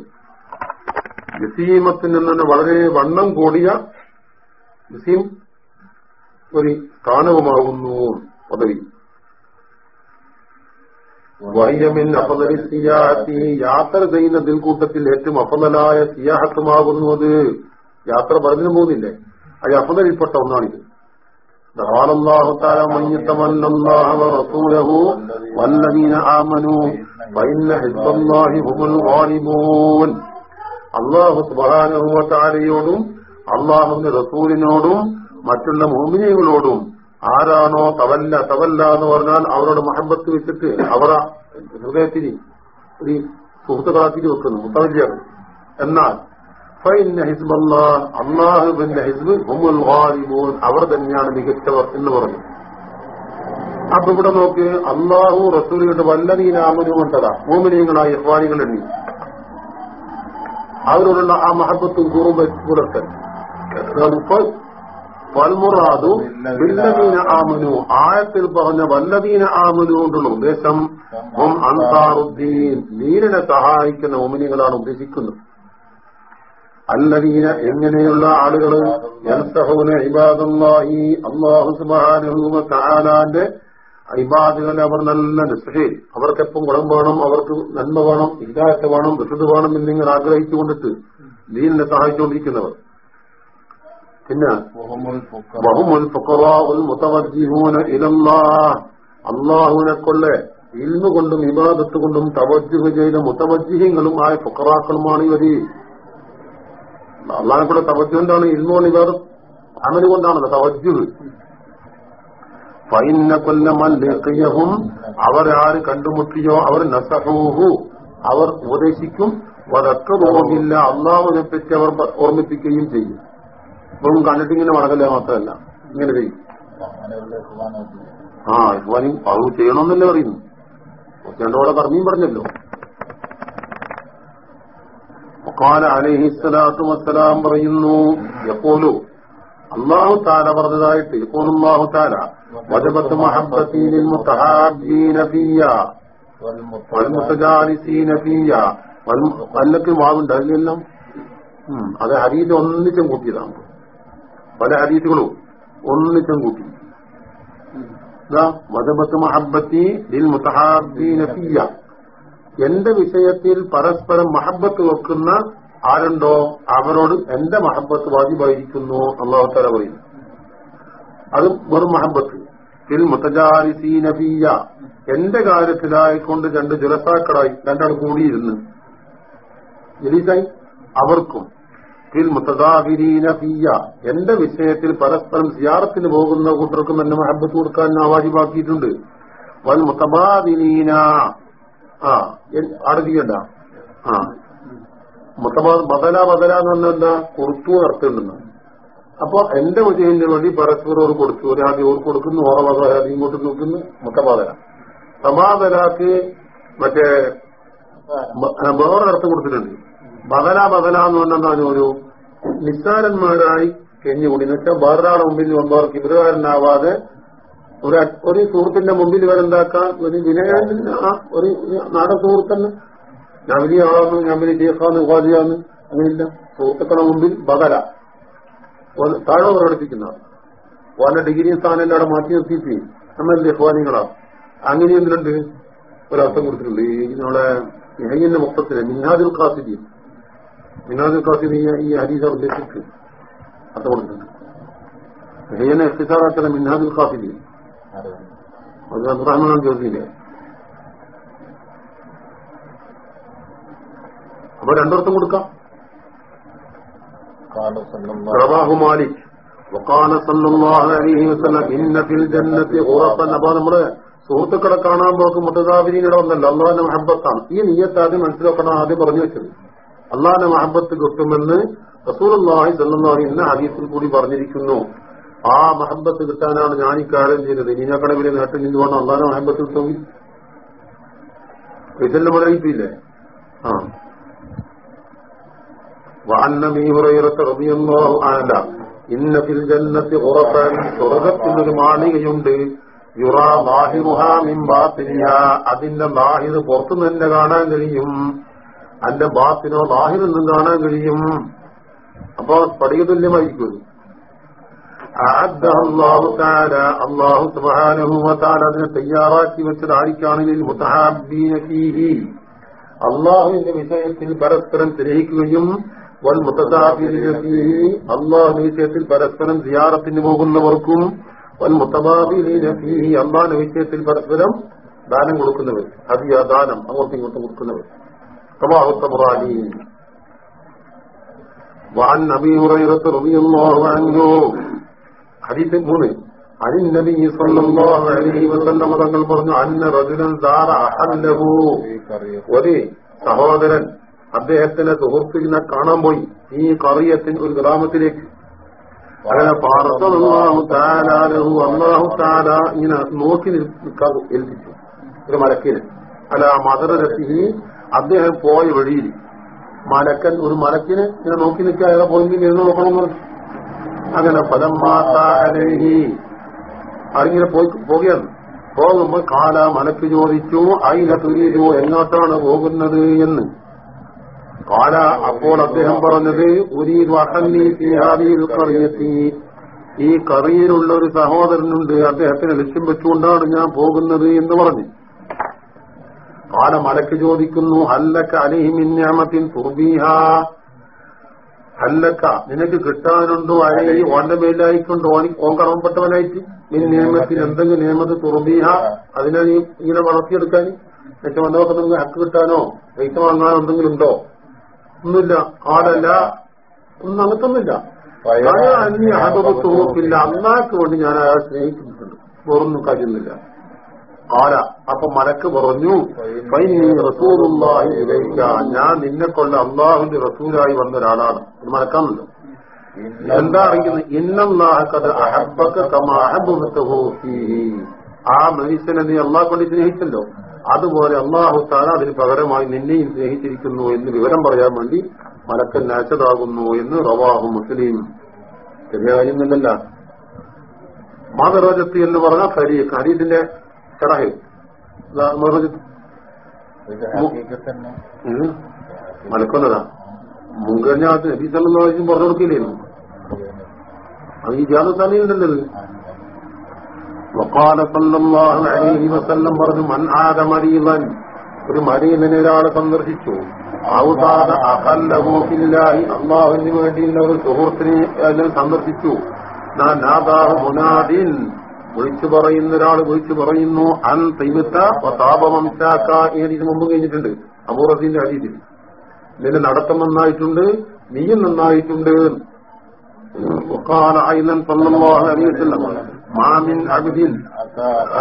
A: ജസീമത്തിന് തന്നെ വളരെ വണ്ണം കൂടിയ ജസീം ഒരു സ്ഥാനവുമാകുന്നു പദവി. വൈയമിൻ അഫദലി സിയാഹത്തി യാത്ര ചെയ്യുന്നതിൽ കൂട്ടത്തിൽ ഏറ്റവും അഫദലായ സിയാഹത്തുമാകുന്നു അത് യാത്ര പറഞ്ഞു പോകുന്നില്ലേ അത് അഫദലിൽപ്പെട്ട ഒന്നാണിത് قال الله تعالى من يتولى الله ورسوله والذين آمنوا فإن حزب الله هم الغالبون അള്ളാഹു സുബാനുഭവത്താരയോടും അള്ളാഹുവിന്റെ റസൂലിനോടും മറ്റുള്ള മോമിനികളോടും ആരാണോ തവല്ല തവല്ല എന്ന് പറഞ്ഞാൽ അവരോട് മഹബത്ത് വെച്ചിട്ട് അവരാ ഹൃദയത്തിന് ഒരു സുഹൃത്തുക്കളാക്കിട്ട് വെക്കുന്നു മുത്തവല്യാണ് എന്നാൽ ഹിസ്ബ് അവർ തന്നെയാണ് മികച്ചവർ എന്ന് പറഞ്ഞു. അപ്പൊ ഇവിടെ നോക്ക് അള്ളാഹു റസൂലിയുടെ വല്ലതീനാമനു കൊണ്ടതാ മോമിനിയങ്ങളായ ഇഹ്വാനികൾ എണ്ണി അവരോടുള്ള ആ മഹബത്തും കൂറും പുലർത്തൽ വൽമുറാദു ബില്ലദീന ആമനു. ആയത്തിൽ പറഞ്ഞ വല്ലദീന ആമനു കൊണ്ടുള്ള ഉദ്ദേശം ഹും അൻസാറുദ്ദീൻ. ദീനിനെ സഹായിക്കുന്ന ഓമിനികളാണ് ഉദ്ദേശിക്കുന്നത്. അല്ലദീന എങ്ങനെയുള്ള ആളുകൾ യൻസഹൂന ഇബാദല്ലാഹി. അല്ലാഹു സുബ്ഹാനഹു വ തആലാന്റെ ഇബാദുകളെ അവർ നല്ല നിസ്സഹേ. അവർക്കെപ്പം ഗുണം വേണം അവർക്ക് നന്മ വേണം ഇല്ലാത്ത വേണം വിശുദ്ധ വേണം എന്ന് നിങ്ങൾ ആഗ്രഹിച്ചുകൊണ്ടിട്ട് ദീനിനെ സഹായിച്ചുകൊണ്ടിരിക്കുന്നവർ. പിന്നെ അല്ലാഹുവിനെ കൊള്ളെ ഇൽമു കൊണ്ടും ഇബാദത്ത് കൊണ്ടും തവജ്ജുഹ് ചെയ്ത മുത്തവജ്ജിഹ്യങ്ങളും ആയ ഫുക്കറാക്കളുമാണ് ഇവർ അള്ളാഹിനെ കൂടെ തവജ്ജുകൊണ്ടാണ് കൊണ്ട് ഇവർ അമൽ കൊണ്ടാണല്ലോ തവജ്ജുഹ്. ഫൈന്ന കൊല്ല ലഖിയഹും അവരാര് കണ്ടുമുട്ടിയോ അവർ നസഹൂഹു അവർ ഉപദേശിക്കും. വതക്കതോന്നില്ല അള്ളാഹുവിനെ പറ്റി അവർ ഓർമ്മിപ്പിക്കുകയും ചെയ്യും. ഇപ്പം കണ്ടിട്ടിങ്ങനെ മടക്കല്ല മാത്രമല്ല. ഇങ്ങനെ ചെയ്യും. ആ ഇഫ്വാനും അത് ചെയ്യണമെന്നല്ലേ പറയുന്നു. കുറച്ചോടെ പറഞ്ഞു പറഞ്ഞല്ലോ ാം. പറയുന്നു എപ്പോലോ അള്ളാഹു താല പറഞ്ഞതായിട്ട് ഇപ്പോൾ അള്ളാഹു താല വജബത്ത് മഹബത്തീനിൽ മുത്തഹാബീന വാവുണ്ട് അതിലെല്ലാം. അത് ഹരീത് ഒന്നിച്ചും കൂട്ടിയതാണ്. പല ഹദീസുകളും ഒന്നിച്ചും കൂട്ടി. ലിൽ എന്റെ വിഷയത്തിൽ പരസ്പരം മഹബത്ത് വെക്കുന്ന ആരുണ്ടോ? അവരോട് എന്റെ മഹബത്ത് വാജിബായിരിക്കുന്നു അള്ളാഹുത്താല പറയുന്നു അത് വെറും മഹബത്ത്. ഫിൽ മുത്തജാലിസീനഫിയ എന്റെ കാര്യത്തിലായിക്കൊണ്ട് രണ്ട് ജലസാക്കളായി രണ്ടാൾ കൂടിയിരുന്ന്. അവർക്കും. മുത്തദാഹിരീനഫിയ എന്റെ വിഷയത്തിൽ പരസ്പരം സിയാറത്തിന് പോകുന്ന കൂട്ടർക്കും എന്നെ മഹബത്ത് കൊടുക്കാൻ വാജിബാക്കിയിട്ടുണ്ട്. വൽ മുത്തബാദിനീന. ആ ആടതിക്കണ്ട ആ. മുത്തബാ ബദല ബദല എന്ന് പറഞ്ഞാൽ എന്താ? കൊടുത്തു അർത്ഥമുണ്ടെന്ന് അപ്പൊ എന്റെ വിജയത്തിന് വേണ്ടി പരസ്പരം ഓർ കൊടുത്തു. ഒരാദ്യം ഓർ കൊടുക്കുന്നു ഓറ ഇങ്ങോട്ട് നോക്കുന്നു മുത്തബാദല. സമാദലാക്ക് മറ്റേ വേറെ അർത്ഥം കൊടുത്തിട്ടുണ്ട്. ബദല ബദല എന്ന് പറഞ്ഞാൽ ഒരു നിസ്സാരന്മാരായി കെഞ്ഞുകൂടി എന്ന് വെച്ചാൽ വേറൊരാളെ മുമ്പിൽ വന്നവർക്ക് ഇവരുകാരനാവാതെ ഒരു ഒരു സുഹൃത്തിന്റെ മുമ്പിൽ വരെന്താക്കാൻ ഒരു വിനയാൻ ഒരു നാടൻ സുഹൃത്തന്നെ ഞാൻ വലിയ ആളാന്ന് ഞാൻ വലിയ ഉപാധിയാന്ന് അങ്ങനെയില്ല. സുഹൃത്തുക്കളുടെ മുമ്പിൽ ബദല. താഴെ പ്രകടിപ്പിക്കുന്ന വല്ല ഡിഗ്രി സ്ഥാനം അവിടെ മാറ്റി നിർത്തിയിട്ട് നമ്മളല്ലേ ഇഹ്വാനികളാ അങ്ങനെ എന്തിനുണ്ട് ഒരർത്ഥം കൊടുത്തിട്ടുണ്ട്. ഈ നമ്മളെ നെഹയ്യന്റെ മൊത്തത്തിൽ മിന്നാദുൽ ഖാസിദി മിന്നാദുൽ ഖാസിദി ഈ ഹരീസ ഉദ്ദേശിച്ച് അർത്ഥം കൊടുത്തിട്ടുണ്ട് നെഹയ്യനെ എത്തിസാറാക്കുന്ന മിന്നാദുൽ ഖാസിദി അത് അബ്ദുറഹ്മാൻ ചോദിച്ചില്ലേ അപ്പൊ രണ്ടർത്ഥം കൊടുക്കാം റവാഹു മാലിക് وقال صلى الله عليه وسلم إن في الجنة غرفا അപ്പൊ നമ്മുടെ സുഹൃത്തുക്കളെ കാണാൻ പോക്ക് മുത്തതാവിനിയുടെ ഒന്നല്ല അള്ളാഹിന്റെ മഹബത്താണ് ഈ നീയത്ത് ആദ്യം മനസ്സിലാക്കണം ആദ്യം പറഞ്ഞു വെച്ചത് അള്ളാഹിന്റെ മഹബത്ത് കിട്ടുമെന്ന് റസൂലി സല്ലാഹി എന്ന ഹദീസിൽ കൂടി പറഞ്ഞിരിക്കുന്നു. ആ മഹബത്ത് കിട്ടാനാണ് ഞാൻ ഈ കാര്യം ചെയ്തത് ഇനി ഞാൻ കടവിലെ നേട്ടം നിന്ന് വേണം അള്ളാന്റെ മഹബത്ത് കിട്ടും ഇതെല്ലാം പറയിപ്പില്ലേ ആ. വാന്നമീറയിറക്കറിയുന്നല്ല ഇന്ന ഫിൽ ജന്നത്തി ഉറപ്പൻ സ്വർഗത്തിനൊരു മാളികയുണ്ട്. യുറ ബാഹിറുഹാമിൻ ബാത്തിനിയ അതിന്റെ ബാഹിർ പുറത്തു തന്നെ കാണാൻ കഴിയും. അതിന്റെ ബാത്തിനോ ബാഹിർ നിന്നും കാണാൻ കഴിയും. അപ്പൊ പടിക തുല്യമായിരിക്കും. അഅദ്ദഹ അല്ലാഹു തആല അല്ലാഹു സുബ്ഹാനഹു വ തആല അതിനെ തയ്യാറാക്കി വെച്ചത് അള്ളാഹുവിന്റെ വിഷയത്തിൽ പരസ്പരം സ്നേഹിക്കുകയും വൽ അള്ളാഹുവിന്റെ വിഷയത്തിൽ പരസ്പരം സിയാറത്തിന് പോകുന്നവർക്കും വൽ മുത്തദാബിരീന ഫീഹി അള്ളാഹുവിന്റെ വിഷയത്തിൽ പരസ്പരം ദാനം കൊടുക്കുന്നവർ അതിയ ദാനം അങ്ങോട്ടും ഇങ്ങോട്ടും കൊടുക്കുന്നവർ. റവാഹു തബ്റാനി وعن ابي هريره رضي الله عنه حديث മൂന്ന് عن النبي صلى الله عليه وسلم തങ്ങൾ പറഞ്ഞു അന്ന റജുലൻ ദാറ അഹല്ലഹു ഒരു സഹോദരൻ അദ്ദേഹത്തിന്റെ സുഹൃത്തിനെ കാണാൻ പോയി ഈ കറിയത്തിന് ഒരു ഗ്രാമത്തിലേക്ക് അങ്ങനെ പാർത്തല്ലാഹു താലാലഹു അള്ളാഹു താല ഇങ്ങനെ നോക്കി നിൽക്കാൻ ഏൽപ്പിച്ചു ഒരു മലക്കിന് അല്ല മദറത്തി അദ്ദേഹം പോയ വഴിയിൽ മലക്കൻ ഒരു മലക്കിന് ഇങ്ങനെ നോക്കി നിൽക്കാൻ അയാളെ പോയി ഇരുന്ന് നോക്കണം. അങ്ങനെ ഫലം മാതാഹി അതിങ്ങനെ പോകുകയാണ് പോകുമ്പോ കാല മലക്ക് ചോദിച്ചു അയില തുരിയോ എങ്ങോട്ടാണ് പോകുന്നത്? എന്ന്. കാല അപ്പോൾ അദ്ദേഹം പറഞ്ഞത് ഉരീദ് വഹന്നി ഈ കറിയിലുള്ള ഒരു സഹോദരനുണ്ട് അദ്ദേഹത്തിന് ലക്ഷ്യം വെച്ചുകൊണ്ടാണ് ഞാൻ പോകുന്നത് എന്ന് പറഞ്ഞു. കാല മലക്ക് ചോദിക്കുന്നു ഹല്ലക്ക അലിഹിമിന്യാമത്തിൻ തുർബീഹ ഹല്ലക്ക നിനക്ക് കിട്ടാനുണ്ടോ? അലഹി ഓന്റെ മേലായിക്കൊണ്ടോ? ഓനി ഓൻ കടമപ്പെട്ടവനായിട്ട് ഈ നിയമത്തിൽ എന്തെങ്കിലും നിയമത്ത് തുറബീഹ അതിനെ നീ ഇങ്ങനെ വളർത്തിയെടുക്കാൻ എന്നിട്ട് വന്നവർക്ക് നിങ്ങൾക്ക് ഹക്ക് കിട്ടാനോ? പൈസ വാങ്ങാനോ എന്തെങ്കിലും ഉണ്ടോ? ഒന്നുമില്ല. ആടല്ല ഒന്നും അങ്ങനത്തൊന്നുമില്ല. അന്യ ഹബത്തുറപ്പില്ല അന്നാക്ക് വേണ്ടി ഞാൻ അയാൾ സ്നേഹിക്കുന്നുണ്ട് വേറൊന്നും കാര്യമൊന്നുമില്ല ആല അപ്പൊ മലക്ക് പറഞ്ഞു ഞാൻ നിന്നെ കൊണ്ട് അള്ളാഹുന്റെ റസൂലായി വന്ന ഒരാളാണ്. ഇത് മലക്കാണല്ലോ. എന്താ അറിയിക്കുന്നത് ഇന്നല്ലാഹക്കത് അഹബക്ക കമ ആ മനുഷ്യനെ നീ അള്ളാഹ് കൊണ്ട് സ്നേഹിച്ചല്ലോ. അതുപോലെ അള്ളാഹു താല അതിന് പകരമായി നിന്നെയും സ്നേഹിച്ചിരിക്കുന്നു എന്ന് വിവരം പറയാൻ വേണ്ടി മലക്കൻ നാച്ചതാകുന്നു എന്ന് റവാഹു മുസ്ലിം. ചെറിയ കാര്യമൊന്നുമില്ല മാതറോജത്ത് എന്ന് പറഞ്ഞ ഫരീഖ്. ഹരീദിന്റെ ഷറഹ് മറുപടി മലക്കൊന്നതാ മുൻകഴിഞ്ഞാത്ത് നബി സല്ലാസും പറഞ്ഞു കൊടുക്കില്ലായിരുന്നു അത് ഈ ജാത തന്നെയുണ്ടല്ലത് وقال صلى الله عليه وسلم പറഞ്ഞു മൻ ആദ മരീവൻ ഒരു മരീവനെ ഒരാളെ സന്ദർശിച്ചു ഔദാദ അഖല്ലഹു ഫില്ലാഹി അള്ളാഹുവിന് വേണ്ടിയുള്ള ഒരു സുഹൃത്തിനെ അതിൽ സന്ദർശിച്ചു നാ നാദാഹു മുനാദിൻ വിളിച്ചു പറയുന്ന ഒരാൾ വിളിച്ചു പറയുന്നു അൻ തൈമിത്ത താപവംശാക്ക ഏത് മുമ്പ് കഴിഞ്ഞിട്ടുണ്ട് അബൂറത്തിന്റെ അരീതിൽ നിന്റെ നടത്തം നന്നായിട്ടുണ്ട് നീയും നന്നായിട്ടുണ്ട് وقال أيضا صلى الله عليه وسلم ما من عبد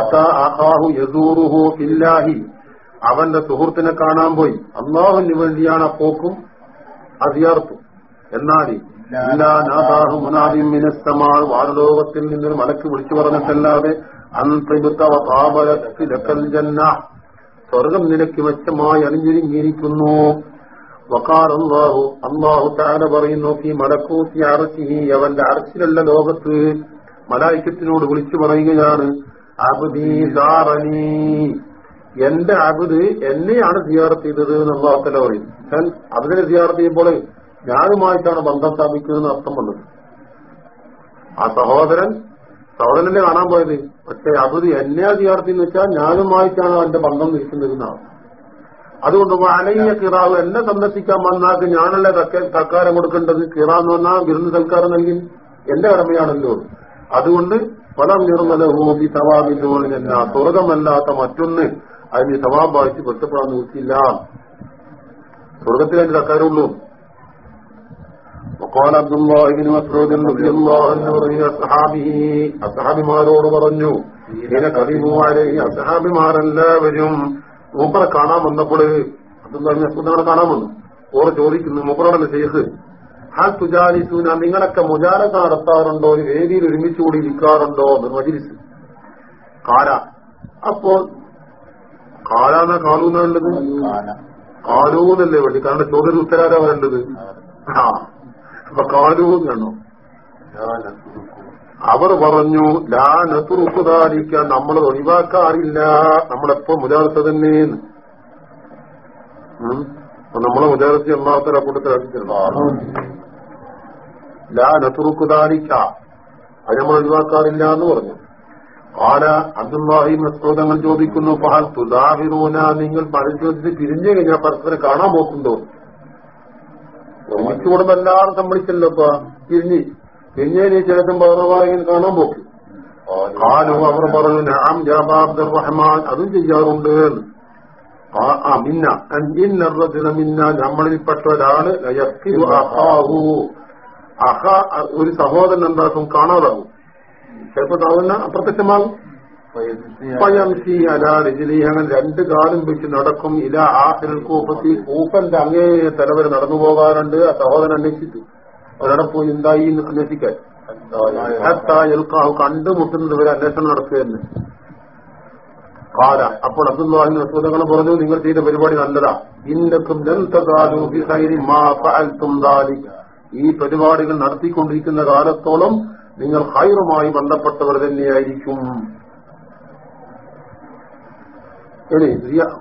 A: أتى أخاه يزوره في الله അവന്റെ സുഹൃത്തിനെ കാണാൻ പോയി അള്ളാഹുവിന് വേണ്ടിയാണ് ആ പോക്കും അതിയാർത്തും എന്നാൽ മുനാദിമിനസ്തമാൾ വാനലോകത്തിൽ നിന്നൊരു മലക്ക് വിളിച്ചു പറഞ്ഞിട്ടല്ലാതെ അന്തൽ ജന്ന സ്വർഗം നിനക്ക് മെച്ചമായി അണിഞ്ഞിരിഞ്ഞിരിക്കുന്നു വക്കാർ അള്ളാഹു താര പറയുന്നു ഈ മലക്കൂത്തി അറച്ചി അവന്റെ അറച്ചിലുള്ള ലോകത്ത് മലായിക്കത്തിനോട് വിളിച്ചു പറയുകയാണ് അബുദീ ദാറനീ എന്റെ അബുദ് എന്നെയാണ് സിയാർത്ത് ചെയ്തത് എന്ന് അള്ളാഹുത്തല പറയും. അബുദിനെ അതിനെ സിയാറത്ത് ചെയ്യുമ്പോൾ ഞാനുമായിട്ടാണ് ബന്ധം സ്ഥാപിക്കുന്നതെന്ന് അർത്ഥം വന്നത്. ആ സഹോദരൻ സഹോദരനെ കാണാൻ പോയത്. പക്ഷെ അബുദ് എന്നെ അധികാരത്തിൽ എന്ന് വെച്ചാൽ ഞാനുമായിട്ടാണ് അവന്റെ ബന്ധം നിൽക്കുന്നത് എന്നാണ്. അതുകൊണ്ട് അനയ്യ കിറാവ് എന്നെ സന്ദർശിക്കാൻ വന്നാക്ക് ഞാനല്ലേ തക്കാരം കൊടുക്കേണ്ടത്? കിറാന്ന് പറഞ്ഞാൽ വിരുന്ന് സൽക്കാരം നൽകി എന്റെ കടമയാണല്ലോ. അതുകൊണ്ട് ഫലം നിർമ്മല ഹോബി എന്ന സ്വർഗമല്ലാത്ത മറ്റൊന്ന് അതിന് സവാബ് വായിച്ച് പൊരുത്തപ്പെടാൻ നോക്കിയില്ല. സ്വർഗത്തിൽ അതിന്റെ തക്കാരുള്ളൂ وقال عبد الله بن مسعود رضي الله عنه പറഞ്ഞ അസഹാബി അസഹാബിമാരോട് പറഞ്ഞു ഇങ്ങനെ കവിമു അലൈഹി അസഹാബിമാരെല്ലാവരും മൂപ്പറെ കാണാൻ വന്നപ്പോൾ അബ്ദുല്ലാഹി മസൂദിനെ കാണാൻ വന്നു ഓർ ചോദിക്കുന്നു മൂപ്പറോടല്ലേ ഷെയ്ഖ് ഹാൽ തുജാലിസൂന നിങ്ങളൊക്കെ മുജാലക നടത്താറുണ്ടോ ഒരു വേദിയിൽ ഒരുമിച്ച് കൂടി ഇരിക്കാറുണ്ടോ എന്ന് മജിലിസ് കാല അപ്പോൾ കാലാന്ന കാലൂന്നുള്ളത് കാലൂന്നല്ലേ വേണ്ടി കാരണം ചോദ്യം ഉത്തരാരാ വരേണ്ടത് ആ അപ്പൊ കാലൂന്നാണോ അവർ പറഞ്ഞു ലാ നത്തുറുക്കുതാരിക്കാൻ നമ്മൾ ഒഴിവാക്കാറില്ല. നമ്മളെപ്പോ മുജാർത്ത തന്നെയെന്ന്. അപ്പൊ നമ്മളെ മുജാർത്തി ഒന്നാമത്തെ കൂട്ടത്തിലാക്കിയിട്ടുണ്ടോ ലാ നത്തുറുക്കുതാരിക്ക അത് നമ്മൾ ഒഴിവാക്കാറില്ല എന്ന് പറഞ്ഞു. ആല അബ്ദുല്ലാഹി മസ്തോദങ്ങൾ ചോദിക്കുന്നു പഹൽ തുദാഹിറൂന? നിങ്ങൾ പരിശോധിച്ച് പിരിഞ്ഞു കഴിഞ്ഞാൽ പരസ്പരം കാണാൻ പോക്കുണ്ടോ ഒരുമിച്ച് കൂടുമ്പോ എല്ലാവരും സമ്മതിച്ചല്ലോ ഇപ്പൊ. പിന്നെ നീ ശേഷം പകർവാണെങ്കിൽ കാണാൻ പോക്കി. കാലു അവർ പറഞ്ഞു നാം ജാബാ അബ്ദുർ റഹ്മാൻ. അതും ചെയ്യാറുണ്ട്. മിന്ന. നമ്മളിൽപ്പെട്ട ഒരാൾ. അഹ ഒരു സഹോദരൻ എന്താക്കും? കാണാതാകും ചിലപ്പോ താവുന്ന അപ്രത്യക്ഷമാകും. പയംസി അലാ രജലി അങ്ങനെ രണ്ട് കാലും വെച്ച് നടക്കും. ഇല ആഹിരൽ കൂപ്പത്തി കൂപ്പന്റെ അങ്ങേ തലവരെ നടന്നു പോകാറുണ്ട്. ആ സഹോദരൻ അന്വേഷിച്ചു. അവരവിടെ പോയി എന്തായി എന്ന് അന്വേഷിക്കാൻ. കണ്ടുമുട്ടുന്നത് വരെ അന്വേഷണം നടത്തുകയെന്ന് കാല അപ്പോൾ അബ്ദുല്ലാഹി റസൂലങ്ങൾ പറഞ്ഞു നിങ്ങൾ ചെയ്ത പരിപാടി നല്ലതാ. ഇന്നക്കും ഈ പരിപാടികൾ നടത്തിക്കൊണ്ടിരിക്കുന്ന കാലത്തോളം നിങ്ങൾ ഹൈറുമായി ബന്ധപ്പെട്ടവർ തന്നെയായിരിക്കും. ഇനി യാ-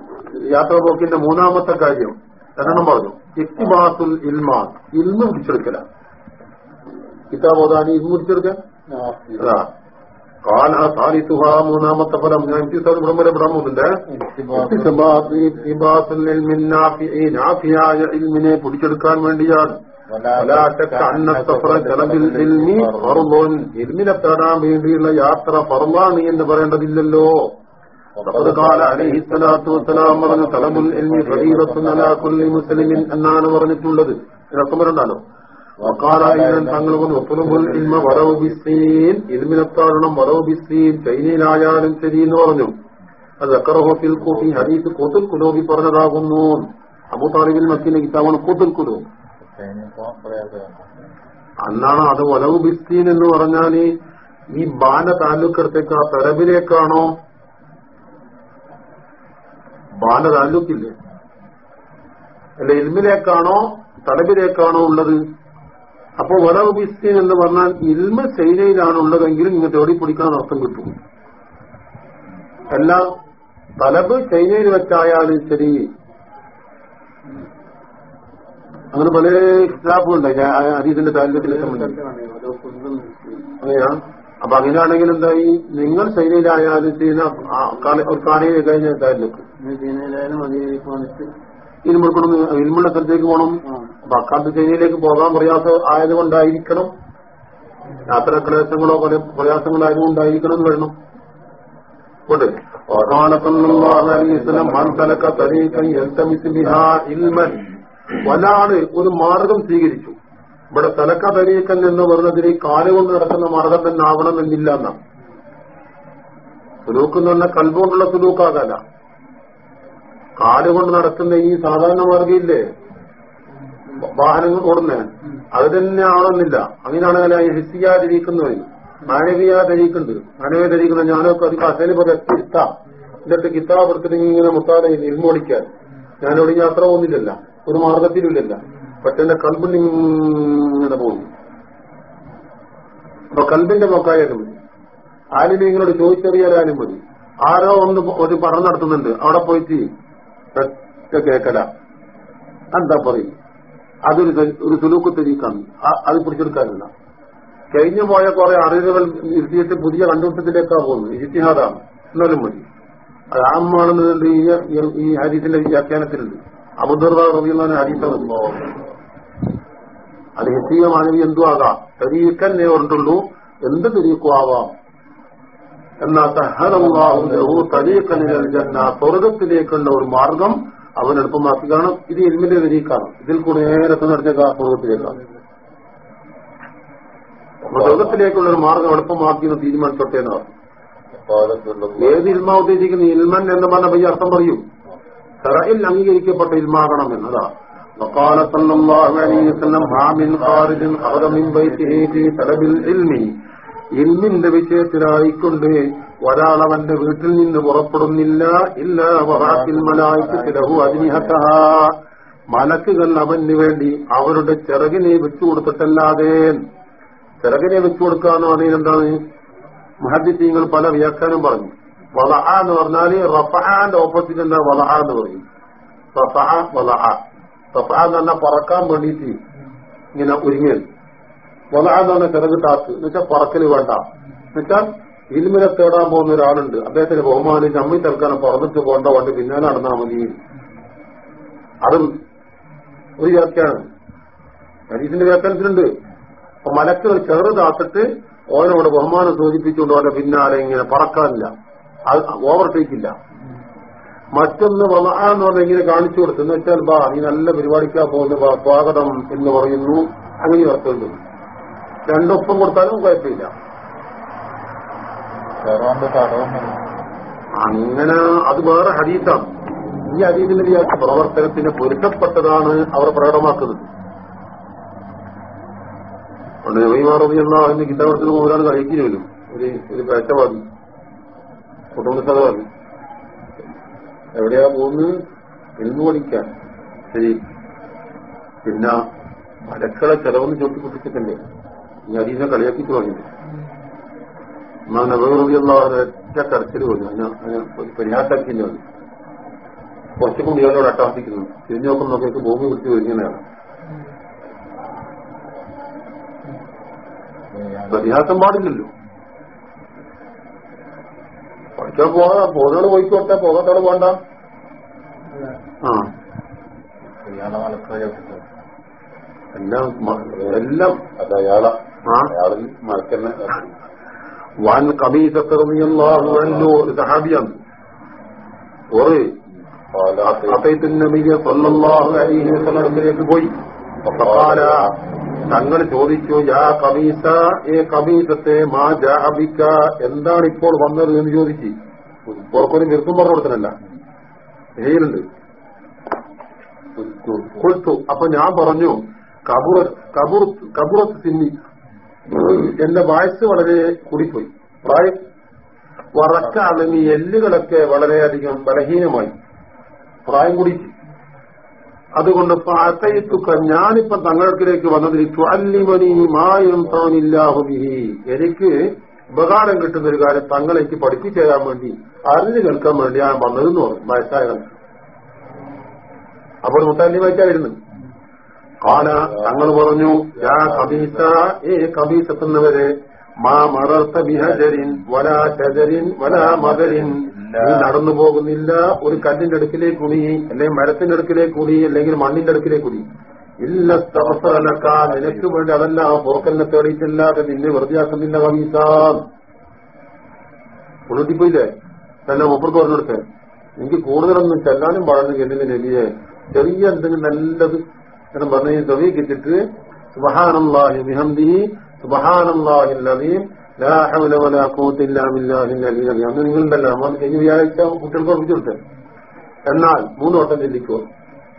A: യാത്രാപോക്കിന്റെ മൂന്നാമത്തെ കാര്യം രണ്ടെണ്ണം പറഞ്ഞു ഇക്തിബാസുൽ ഇൽമാൻ ഇൽമ പിടിച്ചെടുക്കല കിതാബ് ഓതാനി ഇൽമ പിടിച്ചെടുക്കാൻ അതാ കാല സാലിത്തുഹ മൂന്നാമത്തെ ഫലം ഞാൻ ഇത്തിസാദ് ഇവിടം വരെ വിടാൻ പോകുന്നുണ്ട് ഇക്തിബാസ് ഇക്തിബാസുൽ ഇൽമിൻ നാഫിഇ, നാഫിയായ ഇൽമിനെ പിടിച്ചെടുക്കാൻ വേണ്ടിയാണ് ولا شك أن السفر جلب العلم فرض ഇൽമിനെ തേടാൻ വേണ്ടിയുള്ള യാത്ര ഫർമാണ് എന്ന് പറയേണ്ടതില്ലല്ലോ അലഹി സ്വലാത്തു വസ്സലാം പറഞ്ഞ തലമുൽ എൽമി ഫരീദത്തുല്ലി മുസ്ലിമിൻ എന്നാണ് പറഞ്ഞിട്ടുള്ളത്. രസമരുണ്ടാലോ വക്കാലായിരം തങ്ങൾ പറഞ്ഞു ഒപ്പുലുമുൽ ഇൽമ വരവ് ബിസ്സീൻ ഇൽമിനെത്താരണം വരവ് ബിസ്സീൻ ചൈനയിലായാലും ورن എന്ന് പറഞ്ഞു. അത് حديث قوت القلوب فرن راغ പറഞ്ഞതാകുന്നു. أبو താലിബിൽ മക്കിന്റെ കിതാബാണ് قوت القلوب അന്നാണ് അത് വലവ് ബിസ്തീൻ എന്ന് പറഞ്ഞാൽ ഈ ബാല താലൂക്കടത്തേക്ക് ആ തെരവിലേക്കാണോ ബാന താലൂക്കില്ലേ? അല്ല ഇൽമിലേക്കാണോ തലബിലേക്കാണോ ഉള്ളത്? അപ്പോ വലവ് ബിസ്തീൻ എന്ന് പറഞ്ഞാൽ ഇൽമ ചൈനയിലാണ് ഉള്ളതെങ്കിലും നിങ്ങൾ തേടി പിടിക്കാൻ അർത്ഥം കിട്ടും. അല്ല തലബ് ചൈനയിൽ വെച്ചായാലും ശരി. അങ്ങനെ പല സ്റ്റാഫുണ്ട് അതീതിന്റെ താല്പര്യത്തിൽ അങ്ങനെയാ? അപ്പൊ അങ്ങനെയാണെങ്കിൽ എന്തായി? നിങ്ങൾ ചൈനയിലായാലും ചെയ്യുന്ന ഒരു കാണിയെ കഴിഞ്ഞ താല്പര്യം
B: ചീനയിലായാലും മതിയായിരിക്കും വന്നിട്ട്
A: ഇൽമുൾക്കണം ഇൽമുള്ള സ്ഥലത്തേക്ക് പോകണം അപ്പൊ അക്കാലത്ത് ചൈനയിലേക്ക് പോകാൻ പ്രയാസം ആയതുകൊണ്ടായിരിക്കണം യാത്രാ ക്ലേശങ്ങളോ പല പ്രയാസങ്ങളോ ആയതുകൊണ്ടായിരിക്കണം എന്ന് വേണം കൊണ്ട് وقال صلى الله عليه وسلم من سلك طريقا يلتمس بها علما ഒരാള് ഒരു മാർഗം സ്വീകരിച്ചു ഇവിടെ തലക്ക തരീക്കൻ എന്ന് പറഞ്ഞതിന് കാലുകൊണ്ട് നടക്കുന്ന മാർഗം തന്നെ ആവണം എന്നില്ല എന്നാണ് സുലൂക്ക് എന്ന് പറഞ്ഞാൽ കൽബുകൊണ്ടുള്ള സുലൂക്കാകല കാലുകൊണ്ട് നടക്കുന്ന ഈ സാധാരണ മാർഗിയില്ലേ വാഹനങ്ങൾ ഓടുന്നേ. അത് തന്നെ ആവണമെന്നില്ല അങ്ങനെയാണെങ്കിൽ ഈ ഹിസിയാതിരിക്കുന്നവര് മാനവിയ ധരിക്കുന്ന ഞാനൊക്കെ അത് കസേന പോലെ ഇഷ്ടം എന്നിട്ട് കിതാബ് എടുത്തിട്ട് ഇങ്ങനെ മുത്താതെ നിർമ്മോടിക്കാൻ ഞാനിവിടെ യാത്ര പോകുന്നില്ലല്ല. ഒരു മാർഗത്തിലുമില്ലല്ല പക്ഷെ എന്റെ കൽബിന് ഇങ്ങനെ പോകുന്നു. അപ്പൊ കൽബിന്റെ മൊക്കായാലും മതി ആരും നിങ്ങളോട് ചോദിച്ചറിയാലും മതി. ആരോ ഒന്ന് ഒരു പഠനം നടത്തുന്നുണ്ട്. അവിടെ പോയിട്ട് ഒറ്റ കേക്കല. എന്താ പറയും? അതൊരു ഒരു സുലൂക്ക് തെരീക്കാണ്. അത് പിടിച്ചെടുക്കാനില്ല. കഴിഞ്ഞു പോയ കുറെ അറിവുകൾ ഇരുത്തിയിട്ട് പുതിയ കണ്ടുപിടുത്തത്തിലേക്കാ പോകുന്നത്. ഇത്തിഹാദാണ് എന്നാലും മതി അത് ആമാണെന്നുണ്ട് ഈ ഹരീഫിന്റെ വ്യാഖ്യാനത്തിലുണ്ട്. അബുദർദ റബിയുള്ള ഹരീസാണ് അത്. ഹിസിയ മാനവി എന്തു ആകാം തെരീക്കന്നെ ഉണ്ടുള്ളൂ എന്ത് തെരീക്കും എന്നാ സഹലല്ലാഹു തരീക്കനിൽ ജന്ന സ്വർഗത്തിലേക്കുള്ള ഒരു മാർഗം അവൻ എളുപ്പമാക്കി കാരണം ഇത് എൽമിന്റെ തെരീക്കാണ് ഇതിൽ കൂടെ നേരത്തെ നടത്തിയ സ്വർഗത്തിലേക്കാണ് അപ്പൊ സ്വർഗത്തിലേക്കുള്ള ഒരു മാർഗം എളുപ്പമാക്കി എന്ന് തീരുമാനിച്ചോട്ടെ എന്ന് പറഞ്ഞു ഏത് ഇൽമ ഉദ്ദേശിക്കുന്ന ഇൽമൻ എന്ന് പറഞ്ഞ ഈ അർത്ഥം പറയൂ ഷറയിൽ അംഗീകരിക്കപ്പെട്ട ഇൽമാകണം എന്നതാ وقال صلى الله عليه وسلم ما من خارج خرج من بيته في طلب العلم ഇൽമിന്റെ വിഷയത്തിലായിക്കൊണ്ട് ഒരാൾ അവന്റെ വീട്ടിൽ നിന്ന് പുറപ്പെടുന്നില്ല. ഇല്ല വറാത്തിൽ മലായിക്കത്തിലഹു അതിനിഹത്ത. മലക്കുകൾ അവന് വേണ്ടി അവരുടെ ചിറകിനെ വെച്ചു കൊടുത്തിട്ടല്ലാതെ ചിറകിനെ വെച്ചു കൊടുക്കാന്ന് എന്താണ്? മഹദ്ദീങ്ങൾ പല വ്യാഖ്യാനം പറഞ്ഞു. വളഹ എന്ന് പറഞ്ഞാൽ റഫഹാന്റെ ഓപ്പോസിറ്റ് എന്താ? വളഹ എന്ന് പറയും. റഫഹ വളഹ റഫഹ എന്ന് പറഞ്ഞാൽ പറക്കാൻ വേണ്ടിയിട്ട് ഇങ്ങനെ ഒരുങ്ങിയത് വലാന്നാണ് ചിറക് ടാക്ക് എന്ന് വെച്ചാൽ പറക്കൽ വേണ്ട. എന്നുവെച്ചാൽ ഇൽമിനെ തേടാൻ പോകുന്ന ഒരാളുണ്ട്. അദ്ദേഹത്തിന് ബഹുമാനി ചമ്മി തൽക്കാലം പറന്നിട്ട് പോകേണ്ട വണ്ടി പിന്നാലെ നടന്നാൽ മതി. അതും ഒരു വ്യാഖ്യാനം. ഹരീസിന്റെ വ്യാഖ്യാനത്തിലുണ്ട്. അപ്പൊ മലക്കുകൾ ചെറുതാത്തിട്ട് ഓനോട് ബഹുമാനം സൂചിപ്പിച്ചുകൊണ്ട് ഓനെ പിന്നാലെ ഇങ്ങനെ പറക്കാനില്ല. അത് ഓവർടേക്ക് ഇല്ല. മറ്റൊന്ന് വമ എന്ന് പറഞ്ഞ ഇങ്ങനെ കാണിച്ചു കൊടുത്തു. എന്ന് വെച്ചാൽ ബാ നീ നല്ല പരിപാടിക്കാ പോകുന്ന സ്വാഗതം എന്ന് പറയുന്നു. അങ്ങനെ അർത്ഥം രണ്ടൊപ്പം കൊടുത്താലും കുഴപ്പമില്ല. അങ്ങനെ അത് വേറെ ഹരീതാണ് ഈ ഹരീതിന്റെ വ്യാഖ്യ പ്രവർത്തനത്തിന് പൊരുത്തപ്പെട്ടതാണ് അവർ പ്രകടമാക്കുന്നത്. അതുകൊണ്ട് നബിമാറിയുള്ള അതിന്റെ കിതാബത്തിന് ഒരാൾ കഴിക്കുന്നില്ല ഒരു ഒരു പേറ്റവാദി കുടുംബസ്ഥലവാദി എവിടെയാ പോകുന്നത്? എന്ന് പഠിക്കാൻ. ശരി. പിന്നെ മലക്കളെ ചെലവെന്ന് ചൊട്ടിപ്പൊട്ടിച്ചിട്ടല്ലേ ഈ ഹരീനെ കളിയാക്കിട്ട് പറഞ്ഞില്ല എന്നാ നബിയുള്ള ഒറ്റ കരച്ചിൽ പോലും അതിന് അതിന് മതി കുറച്ചു കുട്ടികളോട് അട്ടാസിക്കുന്നു. തിരിഞ്ഞു നോക്കിയൊക്കെ ഭൂമി കുത്തി വരുന്നതാണ് പരിഹാസം പാടില്ലല്ലോ. പഠിച്ചാൽ പോകാ പോകുന്നവൾ പോയിക്കോട്ടെ പോകാത്തവൾ പോണ്ട ആ. എല്ലാം എല്ലാം
B: അത് അയാളെ. അയാളിൽ
A: മറക്കുന്ന വാൻ കബീസഹാബിയാണ് ഒരു ിലേക്ക് പോയി. തങ്ങൾ ചോദിച്ചു യാ കബീസ ഏ കബീസത്തെ മാ ജാബിക്ക എന്താണ് ഇപ്പോൾ വന്നത്? എന്ന് ചോദിച്ചു. പുറക്കൊരു നിർത്തും പറഞ്ഞു കൊടുത്തനല്ല ഏലുണ്ട് കൊടുത്തു അപ്പൊ ഞാൻ പറഞ്ഞു കബുറത്ത് തിന്നി എന്റെ വയസ്സ് വളരെ കൂടിപ്പോയി. പ്രായ വറക്ക അല്ലെങ്കിൽ എല്ലുകളൊക്കെ വളരെയധികം ബലഹീനമായി. പ്രായം കൂടി. അതുകൊണ്ട് പാത്തയിത്തുക്ക ഞാനിപ്പം തങ്ങൾക്കിലേക്ക് വന്നതിൽ അല്ലിമനി മായം തോന്നില്ലാഹുബിഹി എനിക്ക് ഉപകാരം കിട്ടുന്ന ഒരു കാര്യം തങ്ങളേക്ക് പഠിപ്പിച്ചു തരാൻ വേണ്ടി അറിഞ്ഞു കേൾക്കാൻ വേണ്ടി ഞാൻ വന്നതെന്ന് പറഞ്ഞു. വയസ്സായ. അപ്പോൾ മുത്തല്ലി വായിച്ചായിരുന്നു കാല തങ്ങൾ പറഞ്ഞു യാ കബീസ ഏ കബീസത്തുന്നവരെ മാ മറർത്ത ബിഹജരിൻ വലാ ഷജരിൻ വലാ മദരിൻ. നീ നടന്നു പോകുന്നില്ല ഒരു കല്ലിന്റെ അടുക്കിലേക്ക് കുടി അല്ലെങ്കിൽ മരത്തിന്റെ അടുക്കിലേക്ക് കുടി അല്ലെങ്കിൽ മണ്ണിന്റെ അടുക്കിലേക്ക് കുടി. ഇല്ല സ്തഫലക്ക നിനക്ക് വേണ്ടി അതല്ല ആ പോക്കലിനെ തേടിയിട്ടില്ലാതെ നിന്നെ വെറുതെയാക്കുന്നില്ല കബീസ ഉണർത്തിപ്പോയില്ലേ തന്നെ മുപ്പുറത്ത് പറഞ്ഞെടുത്ത് എനിക്ക് കൂടുതലൊന്നും ചെല്ലാനും പാടുന്നു കെല്ലിന്റെ നബിയെ. ചെറിയ എന്തെങ്കിലും നല്ലത് എന്ന് പറഞ്ഞ് ചെവി കിട്ടിട്ട് സുബഹാനല്ലാഹി ബിഹംദിഹി സുബഹാനല്ലാഹിൽ അലീം ലാ ഹൗല വലാ ഖുവത ഇല്ലാ ബില്ലാഹിൽ അലിയിൽ അലീം അന്ന് നിങ്ങളുണ്ടല്ലോ നമ്മൾ കഴിഞ്ഞ വ്യാഴാഴ്ച കുട്ടികൾക്ക് ഓർമ്മിച്ചു എന്നാൽ മൂന്ന് വട്ടം ചിന്തിക്കൂ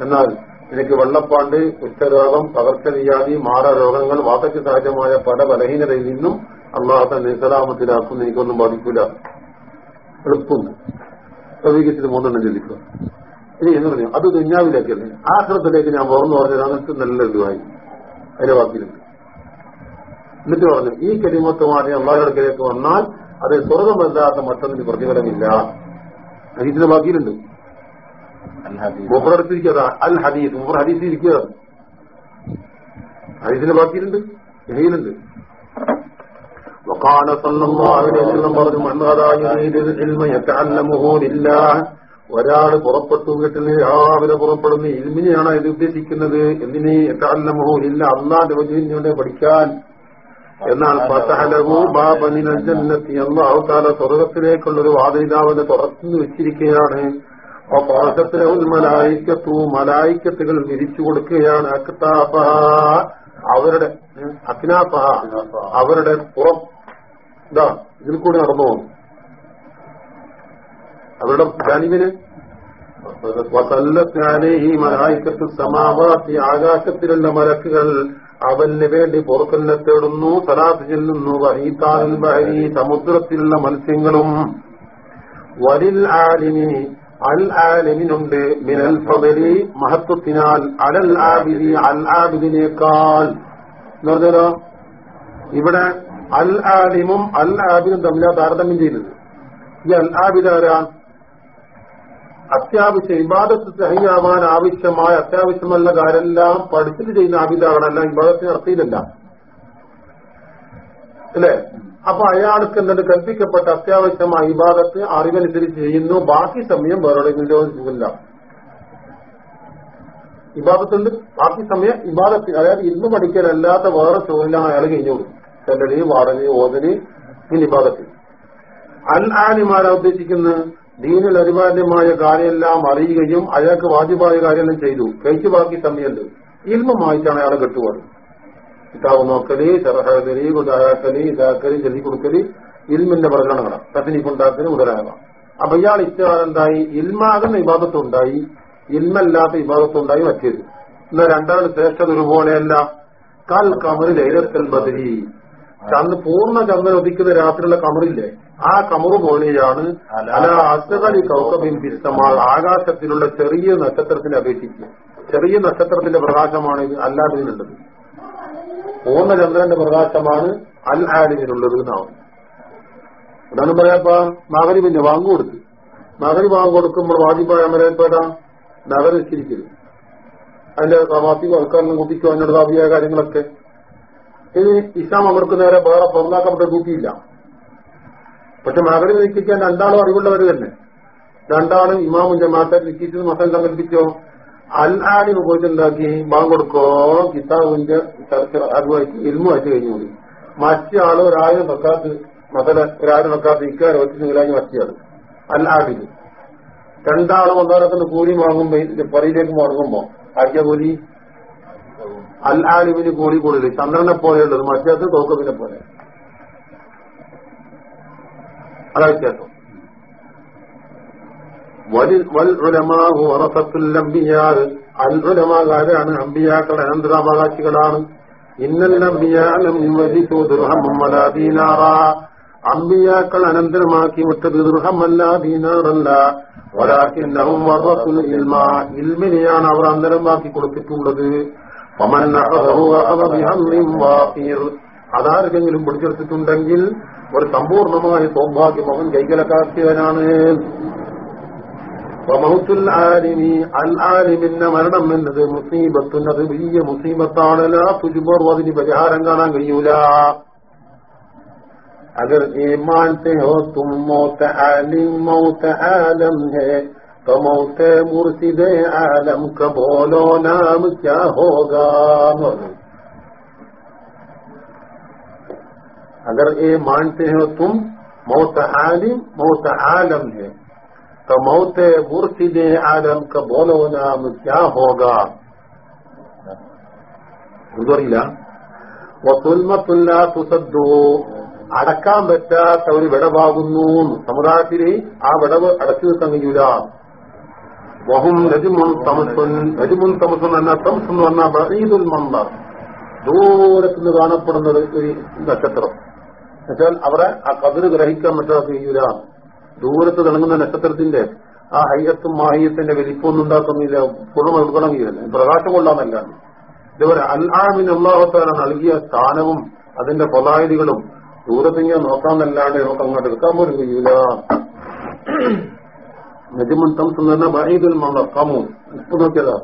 A: എന്നാൽ നിനക്ക് വെള്ളപ്പാണ്ട് കുഷ്ഠരോഗം പകർച്ചവ്യാധി മാറ രോഗങ്ങൾ വാതയ്ക്ക് സഹജമായ പല ബലഹീനതയിൽ നിന്നും അള്ളാഹത്തെ നിസലാമത്തിലാക്കും എനിക്കൊന്നും ബാധിക്കില്ല എളുപ്പം പ്രവീകരിച്ചിട്ട് മൂന്നെണ്ണം ചിന്തിക്കുക ഇനി എന്ന് പറഞ്ഞു അത് ദുഞ്ഞാവിലേക്കല്ലേ ആശ്രമത്തിലേക്ക് ഞാൻ പുറന്നു പറഞ്ഞത് അങ്ങനത്തെ നല്ല ഇതുമായി അതിന്റെ വാക്കിലുണ്ട് എന്നിട്ട് പറഞ്ഞു ഈ കരിമത്വമായി അള്ളാഹിടക്കിലേക്ക് വന്നാൽ അത് സ്വർഗമല്ലാത്ത മറ്റൊന്നിന് പ്രതിഫലമില്ല ഇതിന്റെ ബാക്കിയിലുണ്ട് മൂപ്പറടുത്തിരിക്കുക അൽ ഹദീസ് മൂപ്പർ ഹദീസ് ഇരിക്കുക ഹദീസിന്റെ ബാക്കിയിലുണ്ട് ജഹയിലുണ്ട് وقال صلى الله عليه وسلم പറഞ്ഞു من غدا يريد العلم يتعلمه لله ഒരാൾ പുറപ്പെട്ടു വീട്ടിൽ രാവിലെ പുറപ്പെടുന്ന ഇൽമിനെയാണ് ഇത് ഉദ്ദേശിക്കുന്നത്. എന്തിനെ? എത്താല്ലമോ ഇല്ല അള്ളാന്റെ വജുവിനെ പഠിക്കാൻ. എന്നാൽ ഫതഹലഹു ബാബനിൽ ജന്നത്തി അല്ലാഹു തആല സ്വർഗത്തിലേക്കുള്ള ഒരു വാതിലാവനെ തുറന്നു വെച്ചിരിക്കുകയാണ്. പാശത്തിലഹുൽ മലായിക്കത്തു മലായിക്കത്തുകൾ വിരിച്ചു കൊടുക്കുകയാണ്. അക്താപഹ അവരുടെ അക്നാപഹ അവരുടെ പുറം ഇതാ ഇതിൽ കൂടി നടന്നു? അവരുടെ മലായിക്കത്ത് സമാവാത്തി ആകാശത്തിലുള്ള മലക്കുകൾ അവന് വേണ്ടി പൊറുക്കലിനെ തേടുന്നു സലാത്ത് ചെല്ലുന്നു വഹീത്താൽ ബഹരി സമുദ്രത്തിലുള്ള മത്സ്യങ്ങളും. വരിൽ ആലിമി അൽ ആലിമിനുണ്ട്. മിനൽ ഫബലി മഹത്വത്തിനാൽ അലൽ ആബിദി അൽ ആബിദിനേക്കാൾ. പറഞ്ഞാലോ? ഇവിടെ അൽ ആലിമും അൽ ആബിദും തമ്മിലാ താരതമ്യം ചെയ്യുന്നത്. ഈ അൽ ആബിദ് ആരാ? അത്യാവശ്യം ഇബാദത്ത് സഹിയാവാൻ ആവശ്യമായ അത്യാവശ്യമല്ല കാര്യമെല്ലാം പഠിച്ചിട്ട് ചെയ്യുന്ന ആബിദാകണല്ല ഇബാദത്ത് നടത്തിയില്ല അല്ലേ? അപ്പൊ അയാൾക്ക് എന്തുണ്ട്? കൽപ്പിക്കപ്പെട്ട അത്യാവശ്യമായ ഇബാദത്ത് അറിവനുസരിച്ച് ചെയ്യുന്നു. ബാക്കി സമയം വേറെ സുഖമില്ല ഇബാദത്തുണ്ട്. ബാക്കി സമയം ഇബാദത്ത്. അതായത് ഇന്ന് പഠിക്കലല്ലാത്ത വേറെ ചോദ്യം അയാൾ കഴിഞ്ഞോളൂ ചെല്ലടി വാടലി ഓതലി ഇനി ഇബാദത്ത്. അൽ ആലിമാരാ ഉദ്ദേശിക്കുന്നത് ദീനിൽ അനിവാര്യമായ കാര്യമെല്ലാം അറിയുകയും അയാൾക്ക് വാജിബായ കാര്യമെല്ലാം ചെയ്തു. കഴിച്ചു ബാക്കി സമയത്ത് ഇൽമമായിട്ടാണ് അയാളെ കെട്ടുപാട് കിതാബ് നോക്കൽ ചെറഹലി ഉദാഹക്കൽ ഇതാക്കൽ ചെല്ലി കൊടുക്കൽ ഇൽമിന്റെ പ്രകടനങ്ങളാണ്. തസ്നീഫുണ്ടാക്കൽ മുതലായവ. അപ്പൊ ഇയാൾ ഇഷ്ടമാണ് എന്തായി ഇൽമാകുന്ന വിഭാഗത്തുണ്ടായി ഇൽമല്ലാത്ത വിഭാഗത്തുണ്ടായി മറ്റേത്. എന്നാൽ രണ്ടാമത് ശ്രേഷ്ഠത ഒരുപോലെയല്ല. കൽ കമറിൽ ലൈലത്തൽ ബദരി. ചന്ദ് പൂർണ ചന്ദ്രൻ ഉദിക്കുന്ന രാത്രിയുള്ള കമറില്ലേ? ആ കമറ് പോലെയാണ് അല അസകലി കൗക്കബിൻ പിസ്തമാ ആകാശത്തിലുള്ള ചെറിയ നക്ഷത്രത്തിനെ അപേക്ഷിച്ച്. ചെറിയ നക്ഷത്രത്തിന്റെ പ്രകാശമാണ് അല്ലാതിനുള്ളത് പൂർണ ചന്ദ്രന്റെ പ്രകാശമാണ് അൽ ആലിമിനുള്ളത് എന്നാവും അതാണ് പറയാപ്പ മകരിവിന്റെ വാങ്ങു കൊടുത്ത്. മകരി വാങ്ങു കൊടുക്കുമ്പോൾ വാജിബായ അമരേൽപ്പെടാ നഗരം നിശ്ചരിക്കരുത് അതിന്റെ പ്രവാസി ആൾക്കാരെല്ലാം കുട്ടിക്കോ അതിനുള്ള കാര്യങ്ങളൊക്കെ. ഇനി ഇസ്ലാം അമർക്കുന്നവരെ വേറെ പുറന്നാക്കപ്പെട്ട കൂട്ടിയില്ല പക്ഷെ മകരെ നിൽക്കാൻ രണ്ടാളും അറിവുള്ളവർ തന്നെ. രണ്ടാളും ഇമാമും ജമാഅത്തെ നിശ്ചയിച്ചത് മസം സംഘടിപ്പിച്ചോ? അൽ ആലിം ഉപയോഗിച്ചുണ്ടാക്കി ബാങ്ക് കൊടുക്കോ കിതാബിന്റെ ചർച്ച അറിവായിട്ട് ഇൽമുമായിട്ട് കഴിഞ്ഞു കൂടി മറ്റേ ആൾ ഒരാളും വെക്കാത്ത മസല ഒരാളും വെക്കാത്ത ഇക്കാരം ഒറ്റ നിലായി മറ്റേയാൾ. അൽ ആലിം രണ്ടാളും ഒന്നാലത്തിന് കൂലി വാങ്ങുമ്പോ പറയിലേക്ക് മുടങ്ങുമ്പോ ആക്കിയ കൂലി? അൽ കൂടി കൂടുതൽ ചന്ദ്രനെ പോലെയുള്ളത് മറ്റേത് തോക്കവിനെ പോലെ. അതാ വ്യത്യാസം. ആരാണ് അമ്പിയാക്കൾ അനന്തരാവകാശികളാണ്. അമ്പിയാക്കൾ അനന്തരമാക്കി വിട്ടത് ദൃഹമല്ല ദീനാറല്ല. ഇൽമ. ഇൽമിനെയാണ് അവർ അന്തരമാക്കി കൊടുത്തിട്ടുള്ളത്. അതാരെങ്കിലും പിടിച്ചെടുത്തിട്ടുണ്ടെങ്കിൽ ഒരു സമ്പൂർണമായ സൗഭാഗ്യം അവൻ കൈകലക്കാക്കിയവനാണ്. ആലിമിന്റെ മരണം എന്നത് മുസീബത്തും അത് വലിയ മുസീബത്താണല്ല അതിന് പരിഹാരം കാണാൻ കഴിയൂല. അഗർ ഈമാൻ ഹോ തും മൗത്ത് ആലിം ഹേ. है तो मौत मुर्शिद आलम का बोलो नाम क्या होगा अगर ये मानते हो तुम मौत आलिम मौत आलम है तो मौत मुर्शिद आलम का बोलो नाम क्या होगा ഉദറിയില്ല വസുൽമത്തുല്ല തുസദ്ദു അടക്കാൻ പറ്റാത്ത ഒരു വിടവാകുന്നു സമുദായത്തിന് ആ വിടവ് അടച്ചു നിർത്താൻ കഴിയൂല വഹും നജിമുൻ തമസുൻ നജിമുൻ തമസുൻ എന്ന തമസ് എന്ന് പറഞ്ഞാൽ ബഹീദുൽ മന്ദർ. ദൂരത്തുനിന്ന് കാണപ്പെടുന്നത് ഒരു നക്ഷത്രം. എന്നുവെച്ചാൽ അവരെ ആ കതിര് ഗ്രഹിക്കാൻ പറ്റാത്ത കഴിയൂല ദൂരത്ത് തിളങ്ങുന്ന നക്ഷത്രത്തിന്റെ ആ ഹയ്യത്തും മാഹിയത്തിന്റെ വലിപ്പൊന്നും ഉണ്ടാക്കുന്നില്ല. പുറമെ ഉൾക്കൊള്ളണമെങ്കിൽ പ്രകാശം കൊള്ളാമല്ല ഇതുപോലെ അല്ലാമിൻ അള്ളാഹത്താല നൽകിയ സ്ഥാനവും അതിന്റെ പൊലായതികളും ദൂരത്തിങ്ങനെ നോക്കാമെന്നല്ലാണ്ട് നമുക്ക് അങ്ങോട്ട് എടുക്കാൻ പോലും കഴിയൂല നജിമുൻ തംസ് എന്ന് പറഞ്ഞാൽ ബഹീദുൽ മണക്കമു ഇപ്പൊ നോക്കിയതാ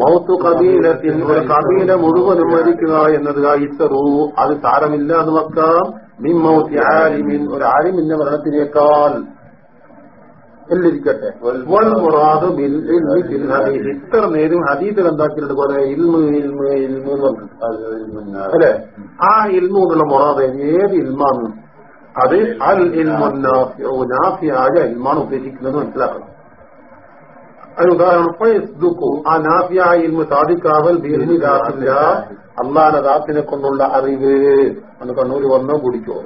A: മൗത്തു കബീലത്തിൽ ഒരു കബീല മുഴുവനും മരിക്കുക എന്നത് ഇത്തറു അത് സാരമില്ല എന്ന് വെക്കാം മിൻ മൗത്തി ആലിമിൻ ഒരു ആലിമിന്റെ മരണത്തിനേക്കാൾ എല്ലിരിക്കട്ടെ മുറാദ് ഇത്ര നേരം ഹദീസിൽ എന്താക്കിയിട്ടുണ്ട് പോലെ ഇൽമ് ഇൽമ് ഇൽമ് അല്ലെ ആ ഇൽമ കൊണ്ടുള്ള മുറാദ് ഏത് ഇൽമാണ് അത് അൽ ഇൽമുനാഫിയായ ഇൽമാണ് ഉദ്ദേശിക്കുന്നത് മനസ്സിലാക്കണം. അതിന് ഉദാഹരണം ആ നാഫിയായ ഇൽമ സാധിക്കാവൽ അള്ളാന്റെ ദാത്തിനെ കൊണ്ടുള്ള അറിവ്. അന്ന് കണ്ണൂര് വന്നോ കുടിക്കോ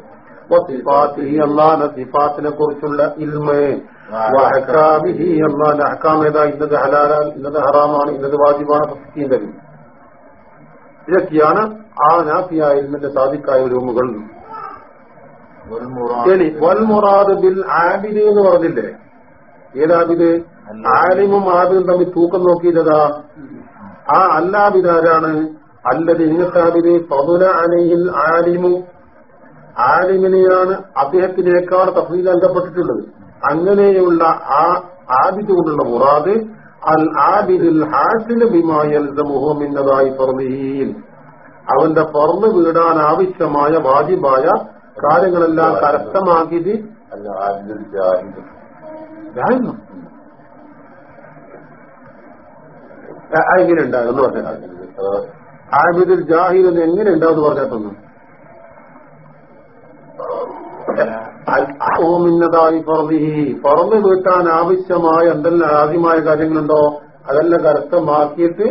A: അള്ളാന്റെ കുറിച്ചുള്ള ഇൽമ്. അള്ളാന്റെ അഹക്കാം ഏതാ? ഇന്നത് ഹലാലാൽ ഇന്നത് ഹറാമാണ് ഇന്നത് വാജിബാണ് പ്രസിദ്ധീകരി ഇതൊക്കെയാണ് ആ നാഫിയായ ഇൽമിന്റെ സാധിക്കായ രൂമുകൾ ഇനി വൽമുറാദ് ബിൽ ആബിദ് എന്ന് പറഞ്ഞില്ലേ? ഏതാബിദ്? ആലിമും ആബിദും തമ്മിൽ തൂക്കം നോക്കിയിട്ടതാ. ആ അല്ലാബിദാരാണ് അല്ലത് ഇങ്ങത്താബിദ് പതുല അനയിൽ ആലിമു. ആലിമിനെയാണ് അദ്ദേഹത്തിനേക്കാൾ തഫീൽ നൽകപ്പെട്ടിട്ടുള്ളത്. അങ്ങനെയുള്ള ആ ആബിദ് കൊണ്ടുള്ള മുറാദ് അൽ ആബിദുൽ ഹാസിൽ ബിമായൽ മുഹമ്മിന്നതായി പറഞ്ഞീൻ അവന്റെ പറന്ന് വീടാൻ ആവശ്യമായ വാജിബായ കാര്യങ്ങളെല്ലാം കരസ്ഥമാക്കിയത് എങ്ങനെയുണ്ടാകുന്നു പറഞ്ഞാൽ. ആബിദുൽ ജാഹിദ് എന്ന് എങ്ങനെ ഉണ്ടാവും പറഞ്ഞിട്ടൊന്നും ഓമിന്നതായി പുറമിഹി പുറമെ വീട്ടാൻ ആവശ്യമായ എന്തെല്ലാം ആദ്യമായ കാര്യങ്ങളുണ്ടോ അതെല്ലാം കരസ്ഥമാക്കിയിട്ട്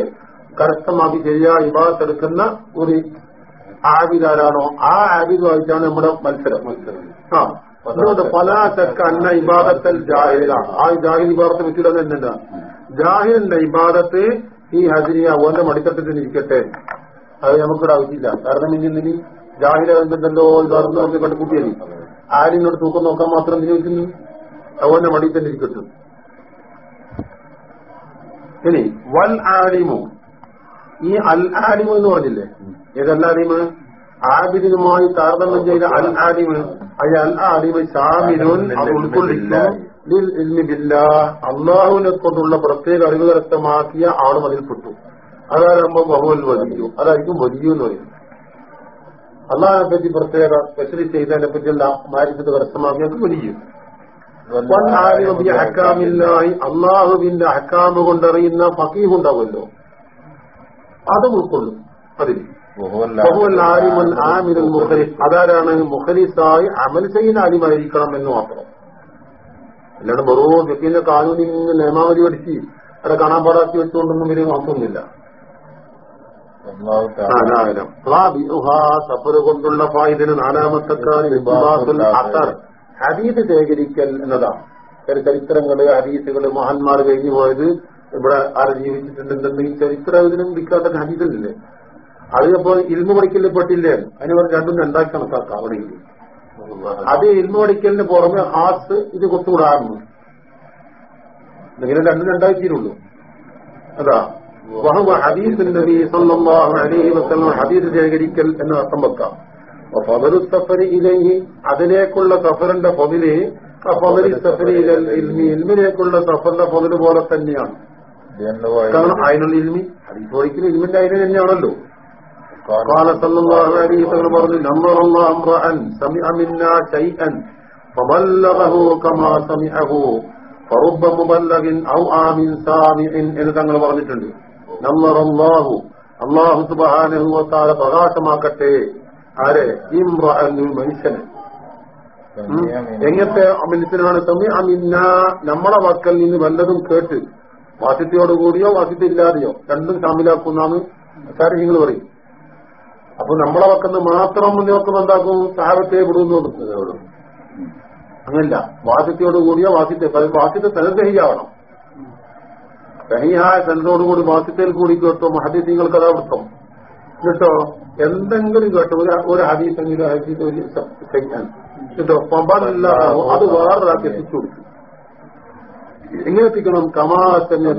A: കരസ്ഥമാക്കി ശരിയായ വിഭാഗത്തെടുക്കുന്ന ഒരു ആബിദാരാണോ ആ ആബിദുമായിട്ടാണ് നമ്മുടെ മത്സരം.
B: മത്സരം.
A: ആ. അതുകൊണ്ട് പല ചക്ക അന്ന ഇബാദത്തൽ ജാഹില. ആ ജാഹിൽ ഇബാദത്തെ പറ്റില്ല തന്നെ ജാഹിലിന്റെ ഇബാദത്ത് ഈ ഹജിനിയ ഓന്റെ മടിത്തത്തിൽ ഇരിക്കട്ടെ. അത് നമുക്കിവിടെ ആവശ്യമില്ല. കാരണം ഇനി ജാഹില എന്തുണ്ടല്ലോ ഇബാദത്ത് നമുക്ക് ആരും ആരിനോട് തൂക്കം നോക്കാൻ മാത്രം ചോദിക്കുന്നു? അവന്റെ മടിയിൽ തന്നെ ഇരിക്കട്ടെ. ഇനി വൽ ആലിമു. ഈ അൽ ആലിമു എന്ന് പറഞ്ഞില്ലേ? ഏതല്ല ആലിമ്? ആബിദിനുമായി താരതമ്യം ചെയ്ത അൽ ആലിമ്. അയ അൽ ആലിമ് ഷാമിലുൻ അത് ബില്ലാഹ് അള്ളാഹുവിനെ കൊണ്ടുള്ള പ്രത്യേക അറിവ് കരസ്ഥമാക്കിയ ആളും അതിൽപ്പെട്ടു. അതാകുമ്പോ ബഹുവൽ വലിയു അതായിരിക്കും വലിയ എന്ന് പറയും അള്ളാഹിനെ പറ്റി പ്രത്യേക സ്പെഷ്യലി ചെയ്തതിനെ പറ്റിയുള്ള മാരിഫത്ത് കരസ്ഥമാക്കിയത് വലിയ അക്കാമില്ലായി അള്ളാഹുവിന്റെ അക്കാമ് കൊണ്ടറിയുന്ന ഫക്കീഹ് ഉണ്ടാവുമല്ലോ. അതും ഉൾക്കൊള്ളും. അതിൽ ആമിനുൽ മുഖലിസ് അതാരാണ് മുഖലിസായി അമൽ ചെയ്യുന്ന ആലിമായിരിക്കണം എന്ന് മാത്രം. അല്ലാണ്ട് വെറോ വ്യക്തിന്റെ കാനൂനി നിയമാവലി പഠിച്ച് അവിടെ കാണാൻ പാടാക്കി വെച്ചുകൊണ്ടൊന്നും ഇവർ മാത്രമൊന്നുമില്ല. സഫറ് കൊണ്ടുള്ള ഫായിദിന് നാലാമത്തെ ഹരീത് ശേഖരിക്കൽ എന്നതാണ്. ചില ചരിത്രങ്ങൾ ഹദീസുകൾ മഹാന്മാർ കഴിഞ്ഞു പോയത് ഇവിടെ ആര് ജീവിച്ചിട്ടുണ്ടെന്നുണ്ടെങ്കിൽ ചരിത്ര ഇതിനും വിൽക്കാത്ത ഹരിതല്ലേ അത് അപ്പോൾ ഇൽമ പഠിക്കലിൽ പെട്ടില്ലേ? അതിന് പറഞ്ഞ് രണ്ടും രണ്ടാക്കി കണക്കാക്കാം അവിടെ അത് ഇരുന്ന് പഠിക്കലിന് പുറമെ ഹാസ് ഇത് കൊത്തുകൂടാറുണ്ട് ഇങ്ങനെ രണ്ടും രണ്ടായി അതാ. വഹവ നബി സല്ലല്ലാഹു അലൈഹി വസല്ലം ശേഖരിക്കൽ എന്ന അർത്ഥം വെക്കാം. ഫദലു സഫരി ഇലൈഹി അതിലേക്കുള്ള സഫറിന്റെ പൊതിൽ ഫദലി സഫരി ഇലൽ ഇൽമി ഇൽമിലേക്കുള്ള സഫറിന്റെ പൊതിൽ പോലെ തന്നെയാണ്. കാരണം അതിനുള്ള ഇൽമി ഹദീസ് പഠിക്കൽ ഇൽമിന്റെ അതിന് തന്നെയാണല്ലോ قال صلى الله عليه وسلم പറഞ്ഞു نمر الله امرا سمع منا شيئا فبلغه كما سمعه فرب مبلغ او آمن سامع എന്ന് തങ്ങൾ പറഞ്ഞിട്ടുണ്ട് നമർ അല്ലാഹു അല്ലാഹു സുബ്ഹാനഹു വ തആല പ്രകാശമാക്കട്ടെ ആരെ ഇംറഅൻ മനുഷ്യനെ എങ്ങനത്തെ മനുഷ്യനാണ് സമയ അമിന്ന നമ്മളെ മക്കൾ നിന്ന് വല്ലതും കേട്ട് വാസിത്യയോടുകൂടിയോ വാസിത്യമില്ലാതെയോ രണ്ടും ഷാമിലാക്കുന്നാണ് കാര്യങ്ങൾ പറയും. അപ്പൊ നമ്മളെ വക്കുന്ന മാത്രം മുന്നോക്കം എന്താക്കും? സാഹത്തെ വിടുന്നു അങ്ങനല്ല. വാദ്യത്തോട് കൂടിയോ വാസിത്തെ വാദ്യത്തെ സനസഹിയാവണം സഹിയായ സനതോടുകൂടി വാദ്യത്തിൽ കൂടി കേട്ടോ ഹദീസിങ്ങൾക്ക് അതാ വൃത്തം. കേട്ടോ? എന്തെങ്കിലും കേട്ടോ. ഒരു ഹദീസെങ്കിലും ഹദീസ് ഒരു കേട്ടോ? പമ്പാനല്ല അത് വേറൊരാൾക്ക് എത്തിച്ചു കൊടുക്കും. എങ്ങനെ എത്തിക്കണം? കമാ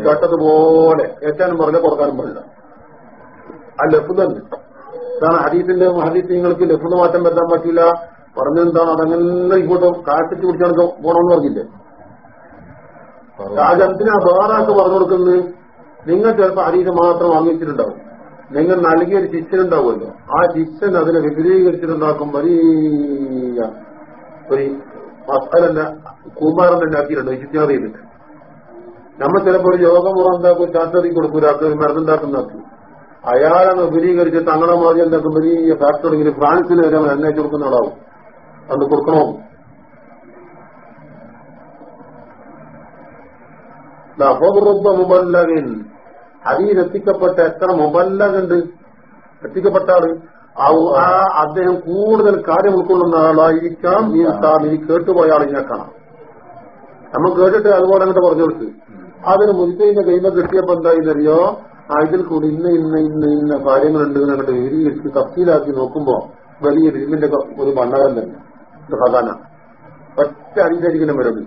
A: കേട്ടതുപോലെ കേറ്റാനും പറഞ്ഞ കൊടുക്കാനും പാടില്ല ആ ലഫ് തന്നെ. കാരണം ഹദീസിന്റെ ഹദീസ് നിങ്ങൾക്ക് ലഫ് മാറ്റം വരുത്താൻ പറ്റില്ല. പറഞ്ഞെന്താണ്? അതങ്ങനെ ഇങ്ങോട്ട് കാട്ടിച്ച് പിടിച്ചാണ് പോണമെന്ന് പറഞ്ഞില്ലേ? രാജന്തിനാ വേറാക്ക് പറഞ്ഞു കൊടുക്കുന്നത് നിങ്ങൾ ചിലപ്പോൾ ഹദീസ് മാത്രം വാങ്ങിച്ചിട്ടുണ്ടാവും. നിങ്ങൾ നൽകിയ ഒരു ശിഷ്യനുണ്ടാവുമല്ലോ ആ ശിഷ്യൻ അതിനെ വിപുലീകരിച്ചിട്ടുണ്ടാക്കും. വലിയ ഒരു മസ്തലന്റെ കുമാരൻ തന്നെ ആക്കിയിട്ടുണ്ട് ചെയ്തിട്ട് നമ്മൾ ചിലപ്പോൾ ഒരു യോഗമുറ എന്താക്കും ചാത്തറി കൊടുക്കും ഒരു മരുന്നുണ്ടാക്കുന്നാക്കും അയാളെ വിപുലീകരിച്ച് തങ്ങളെ മാതിരി എന്താക്കും വലിയ ഫാക്ടറിയിൽ ഫ്രാൻസിൽ വരെ അവൻ കൊടുക്കുന്ന ആളാവും. അത് കൊടുക്കണോ? മുബല്ലകൻ അതിൽ എത്തിക്കപ്പെട്ട എത്ര മുബല്ലകുണ്ട് എത്തിക്കപ്പെട്ട ആൾ? അദ്ദേഹം കൂടുതൽ കാര്യം ഉൾക്കൊള്ളുന്ന ആളായിരിക്കാം. ഈ കേട്ടുപോയ ആളിനെ കാണാം. നമ്മൾ കേട്ടിട്ട് അതുപോലെ അങ്ങോട്ട് പറഞ്ഞു കൊടുത്ത് അതിന് മുരിക്കൈന്റെ കൈമ കിട്ടിയപ്പോ എന്തായിരുന്നറിയോ ആ ഇതിൽ കൂടി ഇന്ന് ഇന്ന ഇന്ന് ഇന്ന കാര്യങ്ങളുണ്ട് എഴുതി വിരിയിച്ച് തഫ്സീലാക്കി നോക്കുമ്പോ വലിയ ഇരുമിന്റെ ഒരു മണ്ണകം തന്നെ. ഖസാന ഒറ്റ അഞ്ചരിക്കുന്ന മരട്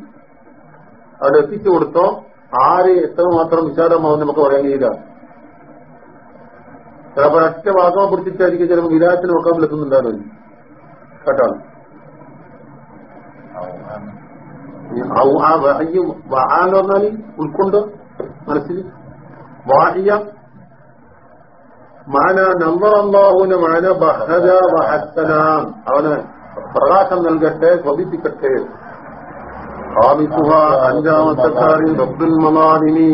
A: അവിടെ എത്തിച്ചു കൊടുത്തോ ആര് എത്രമാത്രം വിശാലമാവും നമുക്ക് പറയാൻ കഴിയില്ല. ചിലപ്പോൾ ഒറ്റ വാഗമ പിടിച്ചിട്ടായിരിക്കും ചിലപ്പോൾ വിരാജത്തിന് നോക്കാൻ വിളിക്കുന്നുണ്ടായിരുന്നു കേട്ടോ ആ വഹയ്യ വഹാന്ന് പറഞ്ഞാൽ ഉൾക്കൊണ്ട് മനസ്സിൽ. വാഹിയ മാന നമ്പർ മാന ബഹദ വഹത്തനാം അവന് പ്രകാശം നൽകട്ടെ സ്വദിപ്പിക്കട്ടെ. അഞ്ചാമത്തെ കാര്യം റബ്ബുൽ മലാലിമി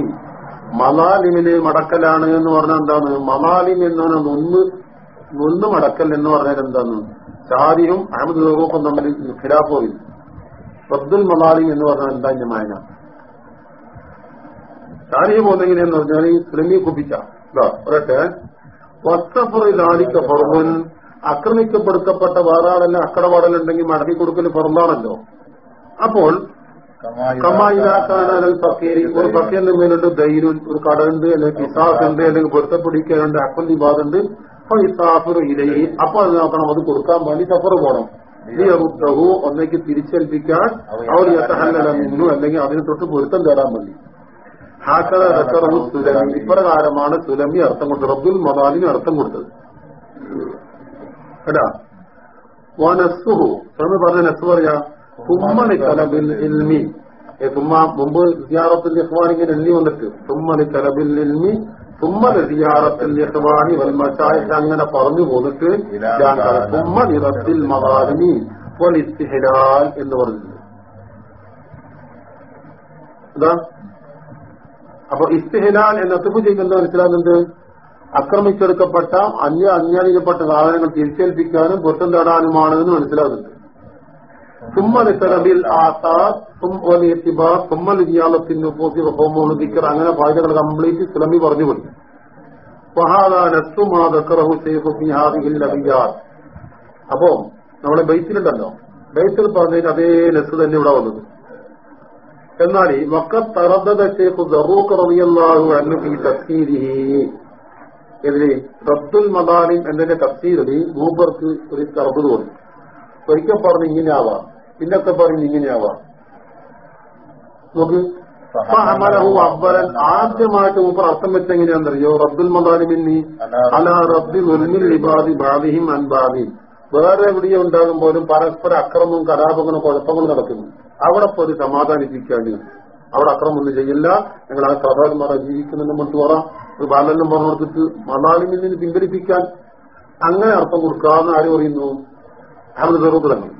A: മമാലിമിന് മടക്കലാണ് എന്ന് പറഞ്ഞാൽ എന്താണ്? മലാലിം എന്നാണ് നൊന്ന് നൊന്ന് മടക്കൽ എന്ന് പറഞ്ഞാൽ എന്താണ്? ചാരിയും അഹമ്മദ് റഹൂഫും തമ്മിൽ ഖിലാഫോയിൽ റബ്ദുൽ മലാലിം എന്ന് പറഞ്ഞാൽ എന്താ ഇന്റെ മായന? ഷാരിഹ് ഒന്നെങ്ങനെയെന്ന് പറഞ്ഞാൽ ഈ സ്ലിമി കുപ്പിച്ച. പറയട്ടെ. വസ്തഫറിലാലിക്ക ആക്രമിക്കപ്പെടുത്തപ്പെട്ട വേറെ ആളെല്ലാം അക്കടപാടലുണ്ടെങ്കിൽ മടക്കി കൊടുക്കൽ പുറന്താണല്ലോ അപ്പോൾ ഒരു ഫക്കീറിന്റെ മേലുണ്ട് ഒരു കടയുണ്ട് അല്ലെങ്കിൽ പിസാസ് ഉണ്ട് അല്ലെങ്കിൽ പൊരുത്തപ്പിടിക്കാനുണ്ട് അക്കൽ വിഭാഗമുണ്ട് അപ്പൊ ഈ സാഫർ ഇലയി അപ്പൊ അത് നോക്കണം അത് കൊടുക്കാൻ വേണ്ടി സഫർ പോകണം. ലിയറുദ്ദഹു ഒന്നേക്ക് തിരിച്ചേൽപ്പിക്കാൻ അവർ യത്തഹല്ലല നിന്നു അല്ലെങ്കിൽ അതിന് തൊട്ട് പൊരുത്തം തേടാൻ വേണ്ടി ഹാക്കറ റക്കറഹു സുലമി. ഇപ്രകാരമാണ് സുലമി അർത്ഥം കൊടുത്തത്. അബ്ദുൽ മദാലിന് അർത്ഥം കൊടുത്തത്. കേട്ടാ? വനസ്സുഹു എന്ന് പറഞ്ഞ നെസ് പറയാ തുമ്മണി കലബിൽ ഇൽമി. തുമ്മ മുമ്പ് സിയാറത്തിൽ ഇഖ്വാൻ ഇങ്ങനെ എണ്ണി വന്നിട്ട് തുമ്മണി കലബിൽ ഇൽമി സിയാറത്തിൽ ഇഖ്വാനി വൽമശായിഖ് അങ്ങനെ പറഞ്ഞു പോന്നിട്ട് തുമ്മ നിറത്തിൽ മദാലിനി വലിസ്തിഹലാൽ എന്ന് പറഞ്ഞു അപ്പൊ ഇസ്തിഹലാൽ എന്ന തുപ്പു ചെയ്യുന്നത് മനസ്സിലാകുന്നുണ്ട്? ആക്രമിച്ചെടുക്കപ്പെട്ട അന്യ അന്യാനിക്കപ്പെട്ട സാധനങ്ങൾ തിരിച്ചേൽപ്പിക്കാനും പൊട്ടം തേടാനുമാണ് എന്ന് മനസ്സിലാകുന്നുണ്ട്. തുമ്മൽ അങ്ങനെ ഭാഗ്യങ്ങൾ കംപ്ലീറ്റ് സിലമി പറഞ്ഞു കൊടുക്കും അപ്പോ നമ്മളെ ബൈത്തിലുണ്ടല്ലോ. ബൈത്തിൽ പറഞ്ഞതിന് അതേ നെസ് തന്നെ ഇവിടെ വന്നത്. എന്നാൽ ഈ വക്കത്തറദ ഷേഖ് ദറൂഖ് റളിയല്ലാഹു അൻഹു ഫീ തഫ്സീരിഹി. ഇതിൽ റബ്ദുൽ മദാലിം എന്നതിന്റെ തഫ്സീറിൽ മൂപ്പർക്ക് ഒരു തറബ് തോന്നി. ഒരിക്കൽ പറഞ്ഞ് ഇങ്ങനെയാവാം. പിന്നൊക്കെ പറഞ്ഞ് ഇങ്ങനെയാവാം. നോക്ക്. ആദ്യമായിട്ട് മൂപ്പർ അർത്ഥം വെച്ച എങ്ങനെയാണെന്നറിയോ? റബ്ദുൽ മദാലിമിന്നി അല റബ്ദി ഇബാദി ബാദിഹിം അൻ ബാദി വേറെ എവിടെയോ ഉണ്ടാകും പോലും പരസ്പര അക്രമവും കലാപങ്ങളും കുഴപ്പങ്ങളും നടക്കുന്നു. അവിടെ പോലും സമാധാനിപ്പിക്കാണ് അവിടെ അക്രമൊന്നും ചെയ്യില്ല. ഞങ്ങൾ ആ സഹോദരന്മാരെ ജീവിക്കുന്നെന്ന് മറ്റു പറ ഒരു ബാലെല്ലാം പറഞ്ഞു കൊടുത്തിട്ട് നിന്ന് പിൻവലിപ്പിക്കാൻ. അങ്ങനെ അർത്ഥം കൊടുക്കാന്ന് ആരും പറയുന്നു? അഹമ്മദ് ഫറൂഖ് തന്നെ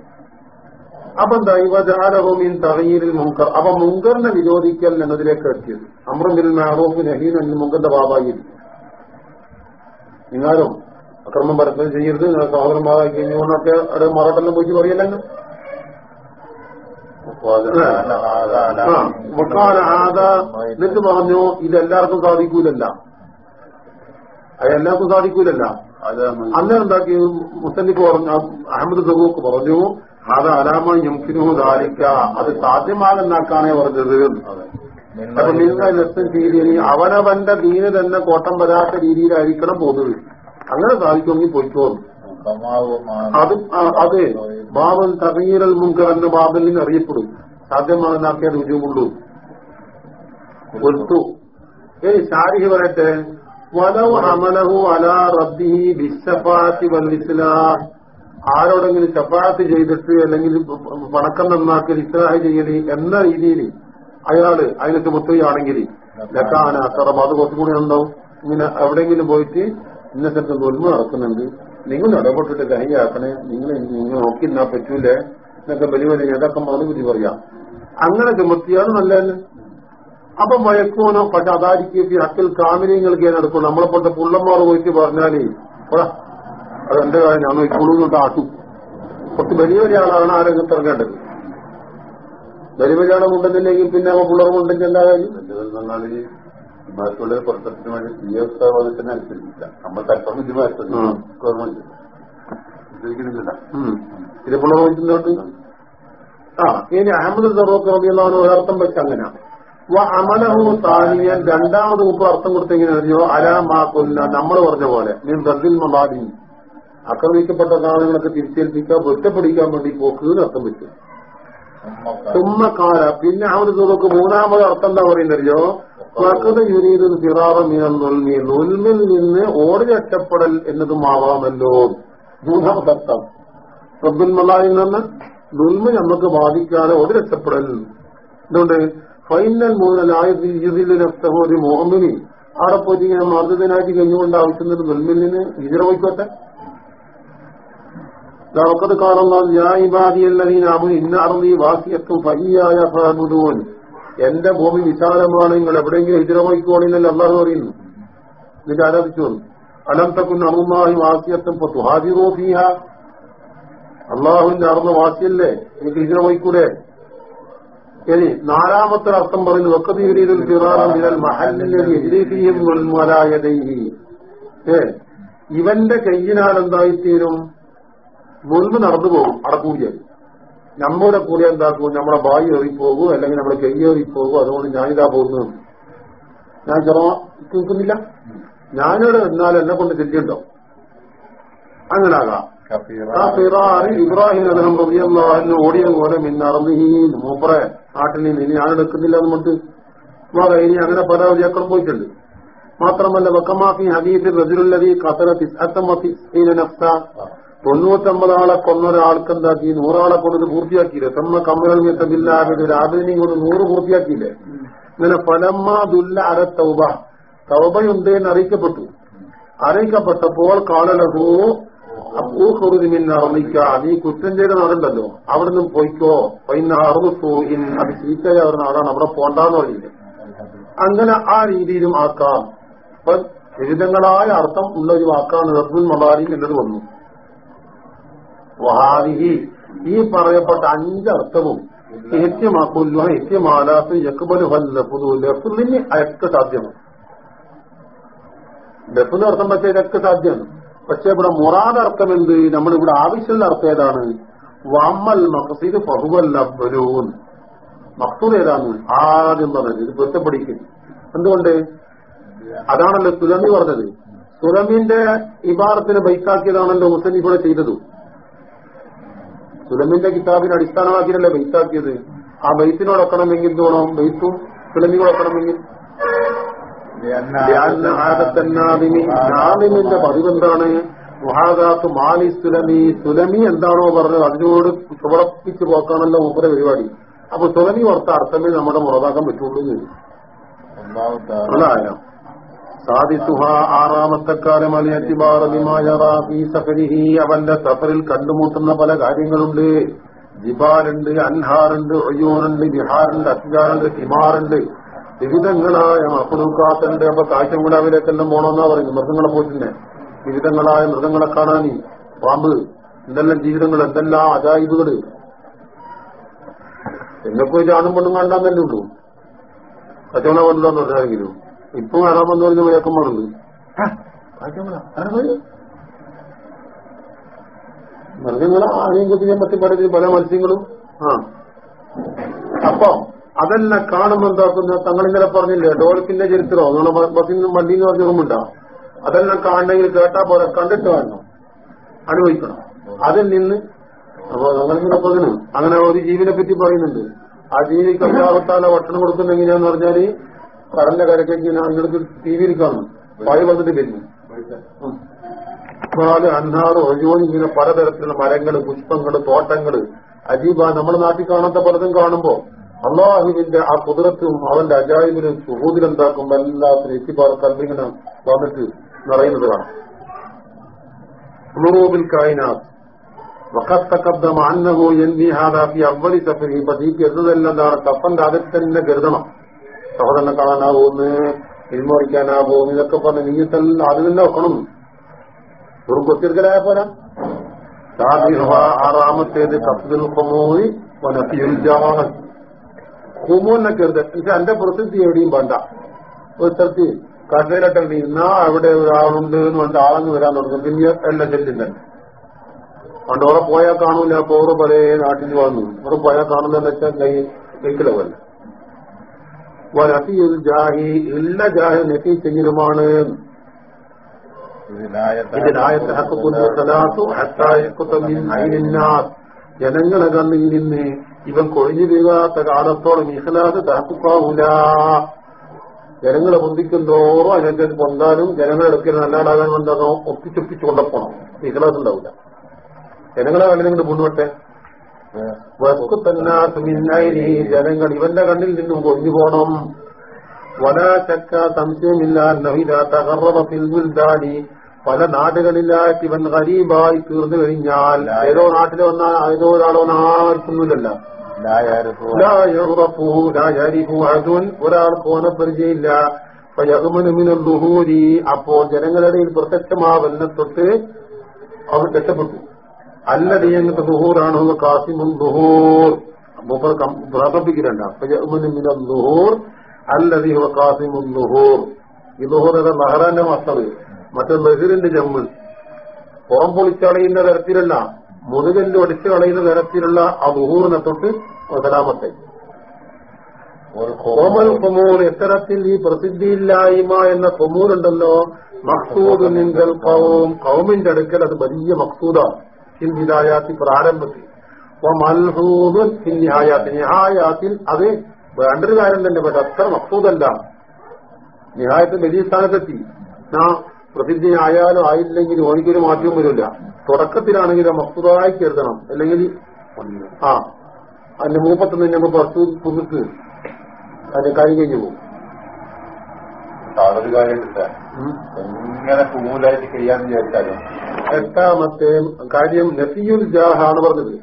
A: അപ്പൊ എന്താ? ഇവജാലഹുമിൻ തകീരിൽ മുങ്കർ അപ്പൊ മുങ്കറിനെ വിരോധിക്കൽ എന്നതിലേക്ക് എത്തിയത്. അമ്രമിൽ മാറൂഫ് നഹീൻ എന്ന മുങ്കറിന്റെ ബാബായി. നിങ്ങളും അക്രമം പരസ്പരം ചെയ്യരുത്. നിങ്ങൾ സഹോദരന്മാരായി കഴിഞ്ഞുകൊണ്ടൊക്കെ അവിടെ മറട്ടെല്ലാം പോയി പറയല്ലോ എന്നിട്ട് പറഞ്ഞു ഇതെല്ലാവർക്കും സാധിക്കൂലല്ല. അതെല്ലാവർക്കും സാധിക്കൂലല്ല. അന്നേരം എന്താക്കി? മുത്തന്നിക്ക് പറഞ്ഞു അഹമ്മദ് സബൂക്ക് പറഞ്ഞു അത് അലാമ യംകിനു ധാരിക്ക അത് സാധ്യമാകുന്നാക്കാണേ പറഞ്ഞത്. അപ്പൊ നിങ്ങൾ രസം ചെയ്തി അവനവന്റെ ദീന് തന്നെ കോട്ടം വരാത്ത രീതിയിലായിരിക്കണം പോകുന്നത് അങ്ങനെ സാധിക്കുമെങ്കിൽ പോയിക്കോന്നു അത് അതെ. ബാബൻ തകീരൽ മുങ്കർ എന്ന ബാബിൽ നിന്ന് അറിയപ്പെടും. സാധ്യമാകുന്നാക്കിയ രുചിയുള്ളൂ കൊടുത്തു ഏ ഷാരിഹ് പറയട്ടെ. വലവ് അമലഹു അലാ റബ്ബിഹി വൽ വല്ലിസ്ലാം ആരോടെങ്കിലും ചപ്പാത്തി ചെയ്തിട്ട് അല്ലെങ്കിൽ പണക്കം നന്നാക്കി ഇസ്ലാഹ് ചെയ്യൽ എന്ന രീതിയിൽ അയാൾ അതിനെ ചുമത്തുകയാണെങ്കിൽ ലക്കാന അത്തറം അത് കുറച്ചും കൂടി ഉണ്ടാവും. ഇങ്ങനെ എവിടെയെങ്കിലും പോയിട്ട് ഇന്ന സ്ഥലത്ത് തൊൽമ നടക്കുന്നുണ്ട്. നിങ്ങൾ ഇടപെട്ടിട്ട് കൈയാക്കണേ നിങ്ങൾ നിങ്ങൾ നോക്കി എന്നാ പറ്റൂലേ എന്നൊക്കെ വലിയ വലിയ നേതാക്കം വിധി പറയാം. അങ്ങനെ ചുമത്തിയാണ് നല്ലതന്നെ അപ്പൊ മയക്കൂനോ പക്ഷെ അതായിരിക്കും അക്കൽ കാമിനങ്ങൾക്ക് നടക്കും നമ്മളെ പോലത്തെ പുള്ളന്മാർ പോയിട്ട് പറഞ്ഞാൽ "പോടാ, അത് എന്റെ കാര്യം. ഞാൻ നോക്കിക്കോളൂ എന്നിട്ട് ആട്ടു കുറച്ച് വലിയ വലിയ ആളാണ് ആ രംഗത്ത് ഇറങ്ങേണ്ടത് വലിയ വലിയ ആളുണ്ടെന്നുണ്ടെങ്കിൽ പിന്നെ അവ പിള്ളേർമുണ്ടെങ്കിൽ എന്താ കാര്യം
B: എന്നാൽ മറ്റുള്ള പുറത്തെത്തിന് വേണ്ടി സി വാദത്തിന് അനുസരിച്ചില്ല. നമ്മൾ ഇത്
A: ഉം.
B: ഗവൺമെന്റ്. ഉപയോഗിക്കുന്നില്ല.
A: ഇത് പിള്ളേർ ആ ഇനി അഹമ്മദ് സറോക്ക് റബിയുള്ളവന് ഒരർത്ഥം വെച്ച് അങ്ങനെ. അമലഹു താനിയൻ രണ്ടാമത് മുമ്പ് അർത്ഥം കൊടുത്തെങ്ങനെ അറിയോ? അലാമാക്കുന്ന നമ്മൾ പറഞ്ഞ പോലെ. നീ ബ്രസീൽ മലാദി ആക്രമിക്കപ്പെട്ട സാധനങ്ങളൊക്കെ തിരിച്ചേൽപ്പിക്കാൻ ഒറ്റപ്പെടിക്കാൻ വേണ്ടി പോക്ക് അർത്ഥം വെച്ചു. തുമ്മക്കാല പിന്നെ അവന് സറോക്ക് മൂന്നാമത് അർത്ഥം എന്താ പറയുന്നറിയോ വക്കത് യുരീത് ഫിറാറ നുൽമി. നുൽമിൽ നിന്ന് ഓടി രക്ഷപ്പെടൽ എന്നതുമാവാമല്ലോ. മൂന്നാമത്തെ അർത്ഥം റബ്ബുൽ മലായിൽ നിന്ന് നൊൽമ നമുക്ക് ബാധിക്കാതെ ഓടി രക്ഷപ്പെടൽ. എന്തുകൊണ്ട്? ഫൈനൽ മൂലലായ മോഹമ്മിനി. മോഹമിനി അവിടെ പോയിട്ട് ഇങ്ങനെ മർദ്ദത്തിനായിട്ട് കഴിഞ്ഞുകൊണ്ട് ആവശ്യം നൊൽമിൽ നിന്ന് ഇതര പോയിക്കോട്ടെ ലോകത്ത് കാണുന്ന ജായിബാദിയല്ലീനാമു ഇന്ന അറുതി വാസിയത്തും ഫയ്യായ ഫഹബുദൂൻ എന്റെ ഭൂമി വിശാലമാണ് നിങ്ങൾ എവിടെയെങ്കിലും ഇതര പോയിക്കോളിന്നല്ല അള്ളാഹു പറയുന്നു എന്നിട്ട് ആരാധിച്ചു? അലം തക്കുൻ അറുമായി വാസിയത്തും ഇപ്പൊ തുഹാദിറോഫിയ അള്ളാഹുവിന്റെ അറുന്ന വാസിയല്ലേ? എനിക്ക് ഇതര പോയിക്കൂടെ? ഇനി നാലാമത്തെ അർത്ഥം പറയുന്നു വക്കതീരീതിൽ ഇവന്റെ കയ്യിനാൽ എന്തായിത്തീരും മുൻപ് നടന്നു പോകും അടക്കൂലിയായി. നമ്മുടെ കൂടെ എന്താക്കും? നമ്മുടെ ബായി എറിപ്പോകൂ അല്ലെങ്കിൽ നമ്മുടെ കൈ ഏറിപ്പോകൂ അതുകൊണ്ട് ഞാനിതാ പോകുന്നു ഞാൻ കേൾക്കുന്നില്ല? ഞാനിവിടെ എന്നാൽ എന്നെ കൊണ്ട് ചെല്ലിയുണ്ടോ അങ്ങനാകാം. ഇബ്രാഹിം അദ്ദേഹം റബിയല്ലാഹിന് ഓടിയ പോലെ മിന്നറന്ന് ഈ മൂപ്പറെ നാട്ടിൽ നിന്ന് ഇനി ഞാൻ എടുക്കുന്നില്ല എന്നിട്ട് ഇനി അങ്ങനെ പല വഴിയാക്കളും പോയിട്ടുണ്ട്. മാത്രമല്ല വക്കമാഫി ഹദീഫിൽ റജുലുല്ലതി ഖത്തറ തിസ്അത്തമത്തി നഫ്സ. തൊണ്ണൂറ്റമ്പത് ആളെ കൊന്നൊരാൾക്ക് എന്താക്കി നൂറാളെ കൊണ്ടത് പൂർത്തിയാക്കിയില്ലേ? തമ്മ കമ്മൽ മെത്തതില്ലാതെ രാവിലെ കൊണ്ട് നൂറ് പൂർത്തിയാക്കിയില്ലേ? ഇങ്ങനെ ഫലമ്മ ദുല്ല അര തൗബ. തൗബയുണ്ട് എന്ന് അറിയിക്കപ്പെട്ടു. അറിയിക്കപ്പെട്ടപ്പോൾ കാലലഹു അപ്പൂഹുറുദിമിൻ അറിയിക്ക നീ കുറ്റം ചെയ്ത നാടുണ്ടല്ലോ. അവിടെ നിന്നും പോയിക്കോ പൈന അറുപോ അത് ചീത്തയായ ഒരു നാടാണ്. അവിടെ പോണ്ടാന്ന് പറഞ്ഞില്ലേ? അങ്ങനെ ആ രീതിയിലും ആക്കാം. ഇപ്പൊ വിവിധങ്ങളായ അർത്ഥം ഉള്ള ഒരു വാക്കാണ് റബ്ബുൽ മലാരി എന്നത് വന്നു. വഹാദിഹി ഈ പറയപ്പെട്ട അഞ്ചർത്ഥവും ഏത്യമാക്കുല്ല ഏത്യമാലാത്ത് യക്ബൽ ലഫുദു ലഫുലിന് അയക്ക് സാധ്യമാണ്. ലഫുന്ന് അർത്ഥം പക്ഷേ ഇതൊക്കെ സാധ്യമാണ്. പക്ഷെ ഇവിടെ മുറാദ് അർത്ഥം എന്ത്? നമ്മളിവിടെ ആവശ്യമുള്ള അർത്ഥം ഏതാണ്? വമ്മൽ മഖസീദ് ഫഹുവല്ലൂൻ മക്സൂദ് ഏതാണ്? ആദ്യം പറഞ്ഞത്. ഇത് പൊരുത്തപ്പെടിക്കും എന്തുകൊണ്ട്? അതാണല്ലോ സുലമി പറഞ്ഞത്. സുലമിന്റെ ഇബാറത്തിന് ബൈക്കാക്കിയതാണല്ലോ ഇവിടെ ചെയ്തത്. സുലമിന്റെ കിതാബിന് അടിസ്ഥാനമാക്കിയല്ലേ ബൈത്താക്കിയത്? ആ ബൈത്തിനോടൊക്കണമെങ്കിൽ വേണം? ബൈത്തും സുലമിനോടൊക്കണമെങ്കിൽ നാമിമിന്റെ പതിവ് എന്താണ് മുഹാദാത്ത് മാലി സുലമി. സുലമി എന്താണോ പറഞ്ഞത്? അതിനോട് ചുവടപ്പിച്ച് പോക്കാണല്ലോ മൂപ്പര പരിപാടി. അപ്പൊ സുലമി ഓർത്ത അർത്ഥമേ നമ്മുടെ മുറതാക്കാൻ പറ്റുള്ളൂ അതായ സാധിസുഹ ആറാമത്തെ കാലം അലിയത്തിബാറബിമായറാഫി സഫരിഹി. അവന്റെ സഫറിൽ കണ്ടുമുട്ടുന്ന പല കാര്യങ്ങളുണ്ട്. ജിബാലുണ്ട് അൻഹാറുണ്ട് ഒയ്യൂറുണ്ട് ബിഹാറുണ്ട് അസ്ജാറുണ്ട് ഹിമാറുണ്ട്. വിവിധങ്ങളായ മഹ്ലൂക്കാത്തുണ്ട് അപ്പൊ കാഴ്ചമുടാവിലേക്കെല്ലാം പോണമെന്നാ പറയുന്നത്. മൃഗങ്ങളെ പോയിട്ടുണ്ട് വിവിധങ്ങളായ മൃഗങ്ങളെ കാണാനി പാമ്പ് എന്തെല്ലാം ജീവിതങ്ങൾ എന്തെല്ലാം അജായിബുകൾ. എന്നെപ്പോയി ചാണും പെണ്ണും കണ്ടാന്നല്ലേ ഉള്ളൂ. കച്ചവടം കൊണ്ടുവന്നു പറഞ്ഞാരെങ്കിലും ഇപ്പൊ വരാമെന്ന് പറഞ്ഞ വേക്കന്മാരുണ്ട് മൃഗങ്ങളെ ആരെയും കുത്തിക്കാൻ പറ്റി പല പല മത്സ്യങ്ങളും. ആ. അപ്പൊ അതെല്ലാം കാണുമ്പോ എന്താക്കുന്ന തങ്ങളിങ്ങനെ പറഞ്ഞില്ലേ ഡോൾഫിന്റെ ചരിത്രമോ നിങ്ങളെ ബസ്സിൽ നിന്നും വണ്ടിന്ന് പറഞ്ഞ ഓർമ്മണ്ടോ അതെല്ലാം കാണണമെങ്കിൽ കേട്ടാ പോലെ കണ്ടിട്ട് വരണം. അനുഭവിക്കണം. അതിൽ നിന്ന് അപ്പൊ ഞങ്ങളിങ്ങനെ പറഞ്ഞു. അങ്ങനെ ഒരു ജീവിനെ പറ്റി പറയുന്നുണ്ട്. ആ ജീവിക്ക് അല്ലാവത്താല ഭക്ഷണം കൊടുക്കുന്ന എങ്ങനെയാന്ന് പറഞ്ഞാൽ കടലിന്റെ കരക്കേക്ക് അടുത്ത് ടി വിയിൽ കാണും. പഴയ വന്നിട്ട് വരുന്നു. പാൽ അന്നാറ് ഒഴിവോനി ഇങ്ങനെ പലതരത്തിലുള്ള മരങ്ങൾ പുഷ്പങ്ങൾ തോട്ടങ്ങൾ. അജീബ നമ്മുടെ നാട്ടിൽ കാണാത്ത പലതും കാണുമ്പോ അള്ളാഹുവിന്റെ ആ കുതിരത്തും അവന്റെ അജായിബിനും സുഹൂതിലെന്താക്കും എല്ലാത്തിനും എത്തിപ്പാറ കല്ലിങ്ങനെ വന്നിട്ട് നിറയുന്നത് കാണാം. ഉണറൂബിൽ കായിനാഥ് വക്കത്തക്കബ്ദം അന്നഹോ എന്നി ഹാദാഫി അവലി സഫരി ഇപ്പൊ ഈ കരുതലെല്ലാം എന്താണ്? കപ്പന്റെ അതിൽ തന്നെ കരുതണം സഹോദരനെ കാണാനാവൂന്ന് ഇൽമറിക്കാനാവൂന്ന് ഇതൊക്കെ പറഞ്ഞ് നീയത്തെല്ലാം തന്നെ വെക്കണം. ഒരു കൊത്തിരിക്കലായ പോരാ ആറാമത്തേത് കത്തിൽ കൊമോയി വനഫിയുൽ പക്ഷെ എന്റെ പ്രസിദ്ധി എവിടെയും വേണ്ട. ഒരു സ്ഥലത്ത് കടയിലൊക്കെ നിന്നാ അവിടെ ഒരാളുണ്ട് എന്ന് പറഞ്ഞ ആളങ്ങ് വരാൻ തുടങ്ങും. പിന്നെ എല്ലാം ചെല്ലില്ല. പണ്ട് അവിടെ പോയാൽ കാണൂല അപ്പൊ പല നാട്ടിൽ വന്നു. അവിടെ പോയാൽ കാണുന്നതെന്ന് വെച്ചാൽ കൈ കൈക്കില പോലെ വനഫിയുൽ ജാഹി ഇല്ല ജാഹി നെറ്റി ചെയ്യലുമാണ്. ജനങ്ങളെ കണ്ണിൽ നിന്ന് ഇവൻ കൊഴിഞ്ഞു വീഴാത്ത കാലത്തോളം ഇഖലാസ് തഹക്കുക്കാവൂല. ജനങ്ങളെ പൊന്തിക്കുന്തോറും കൊണ്ടാലും ജനങ്ങളെ എടുക്കുന്ന നല്ലാടാകാൻ എന്താണോ ഒപ്പിച്ചൊപ്പിച്ചു കൊണ്ടപ്പോണം ഇഖലാസ് ഉണ്ടാവില്ല ജനങ്ങളെ കണ്ണിൽ മുന്നോട്ടെ വസ്തു തന്നാസുമിന്നായി ജനങ്ങൾ ഇവന്റെ കണ്ണിൽ നിന്നും കൊഞ്ഞു പോണം. വലാ ചക്ക സംശയമില്ല നഹില തകർറബത്തിൽ ബുൽദാനി പല നാടുകളിലായിട്ട് ഇവൻ ഗരീബായി തീർന്നു കഴിഞ്ഞാൽ ഏതോ നാട്ടിൽ വന്ന ഏതോ ഒരാളോ ആർക്കൊന്നുമില്ലല്ല. ഒരാൾ ഓനെ പരിചയമില്ല ദുഹൂരി. അപ്പോൾ ജനങ്ങളുടെ പ്രത്യക്ഷമാവലിനെ തൊട്ട് അവർ രക്ഷപ്പെട്ടു. അല്ലതി ഞങ്ങൾക്ക് ദുഹൂറാണ് കാസിമുൻ ദുഹൂർ. ഫയഗ്മനു മിനൽ ദുഹൂർ അല്ലതി ഹുവ കാസിമുൻ ദുഹൂർ. ഈ ദുഹൂർ എന്ന മഹറാന്റെ മസ്തവ് മറ്റേ ബഹിറിന്റെ ജമ്മ്. പുറം പൊളിച്ചളയുന്ന തരത്തിലല്ല മുതുകല്ല് ഒടിച്ചു കളയുന്ന തരത്തിലുള്ള ആ ദുഹൂറിനെ തൊട്ട് സലാമത്തെ കോമൽ കൊമൂർ എത്തരത്തിൽ ഈ പ്രസിദ്ധിയില്ലായ്മ എന്ന കൊമൂറുണ്ടല്ലോ മക്സൂദ് നിങ്ങൾ കൗം കൗമിന്റെ അടുക്കൽ അത് വലിയ മക്സൂദാണ് ഹിന്ദിദായാത്തി പ്രാരംഭത്തിൽ. മൽഹൂദ് നിഹായാത്തി നിഹായാത്തിൽ. അത് വേണ്ടൊരു കാര്യം തന്നെ പക്ഷെ അത്ര മക്സൂദല്ല നിഹായത്തിൽ വലിയ സ്ഥാനത്തെത്തി. ആ പ്രസിദ്ധി ആയാലും ആയില്ലെങ്കിലും ഓനിക്കൊരു മാറ്റവും വരില്ല. തുടക്കത്തിലാണെങ്കിൽ മക്സൂദായി കരുതണം. അല്ലെങ്കിൽ ആ അതിന്റെ മൂപ്പത്തൊന്ന് നമ്മൾ പുറത്തു പുതുക്ക് അതിന്റെ കൈ കഴിഞ്ഞു പോകും.
B: സാധൊരു കാര്യം കിട്ടാൻ എങ്ങനെ ചെയ്യാന്ന് വിചാരിച്ചാലും
A: എട്ടാമത്തെ കാര്യം നഫിയുൽ ജാഹാണ് പറഞ്ഞത്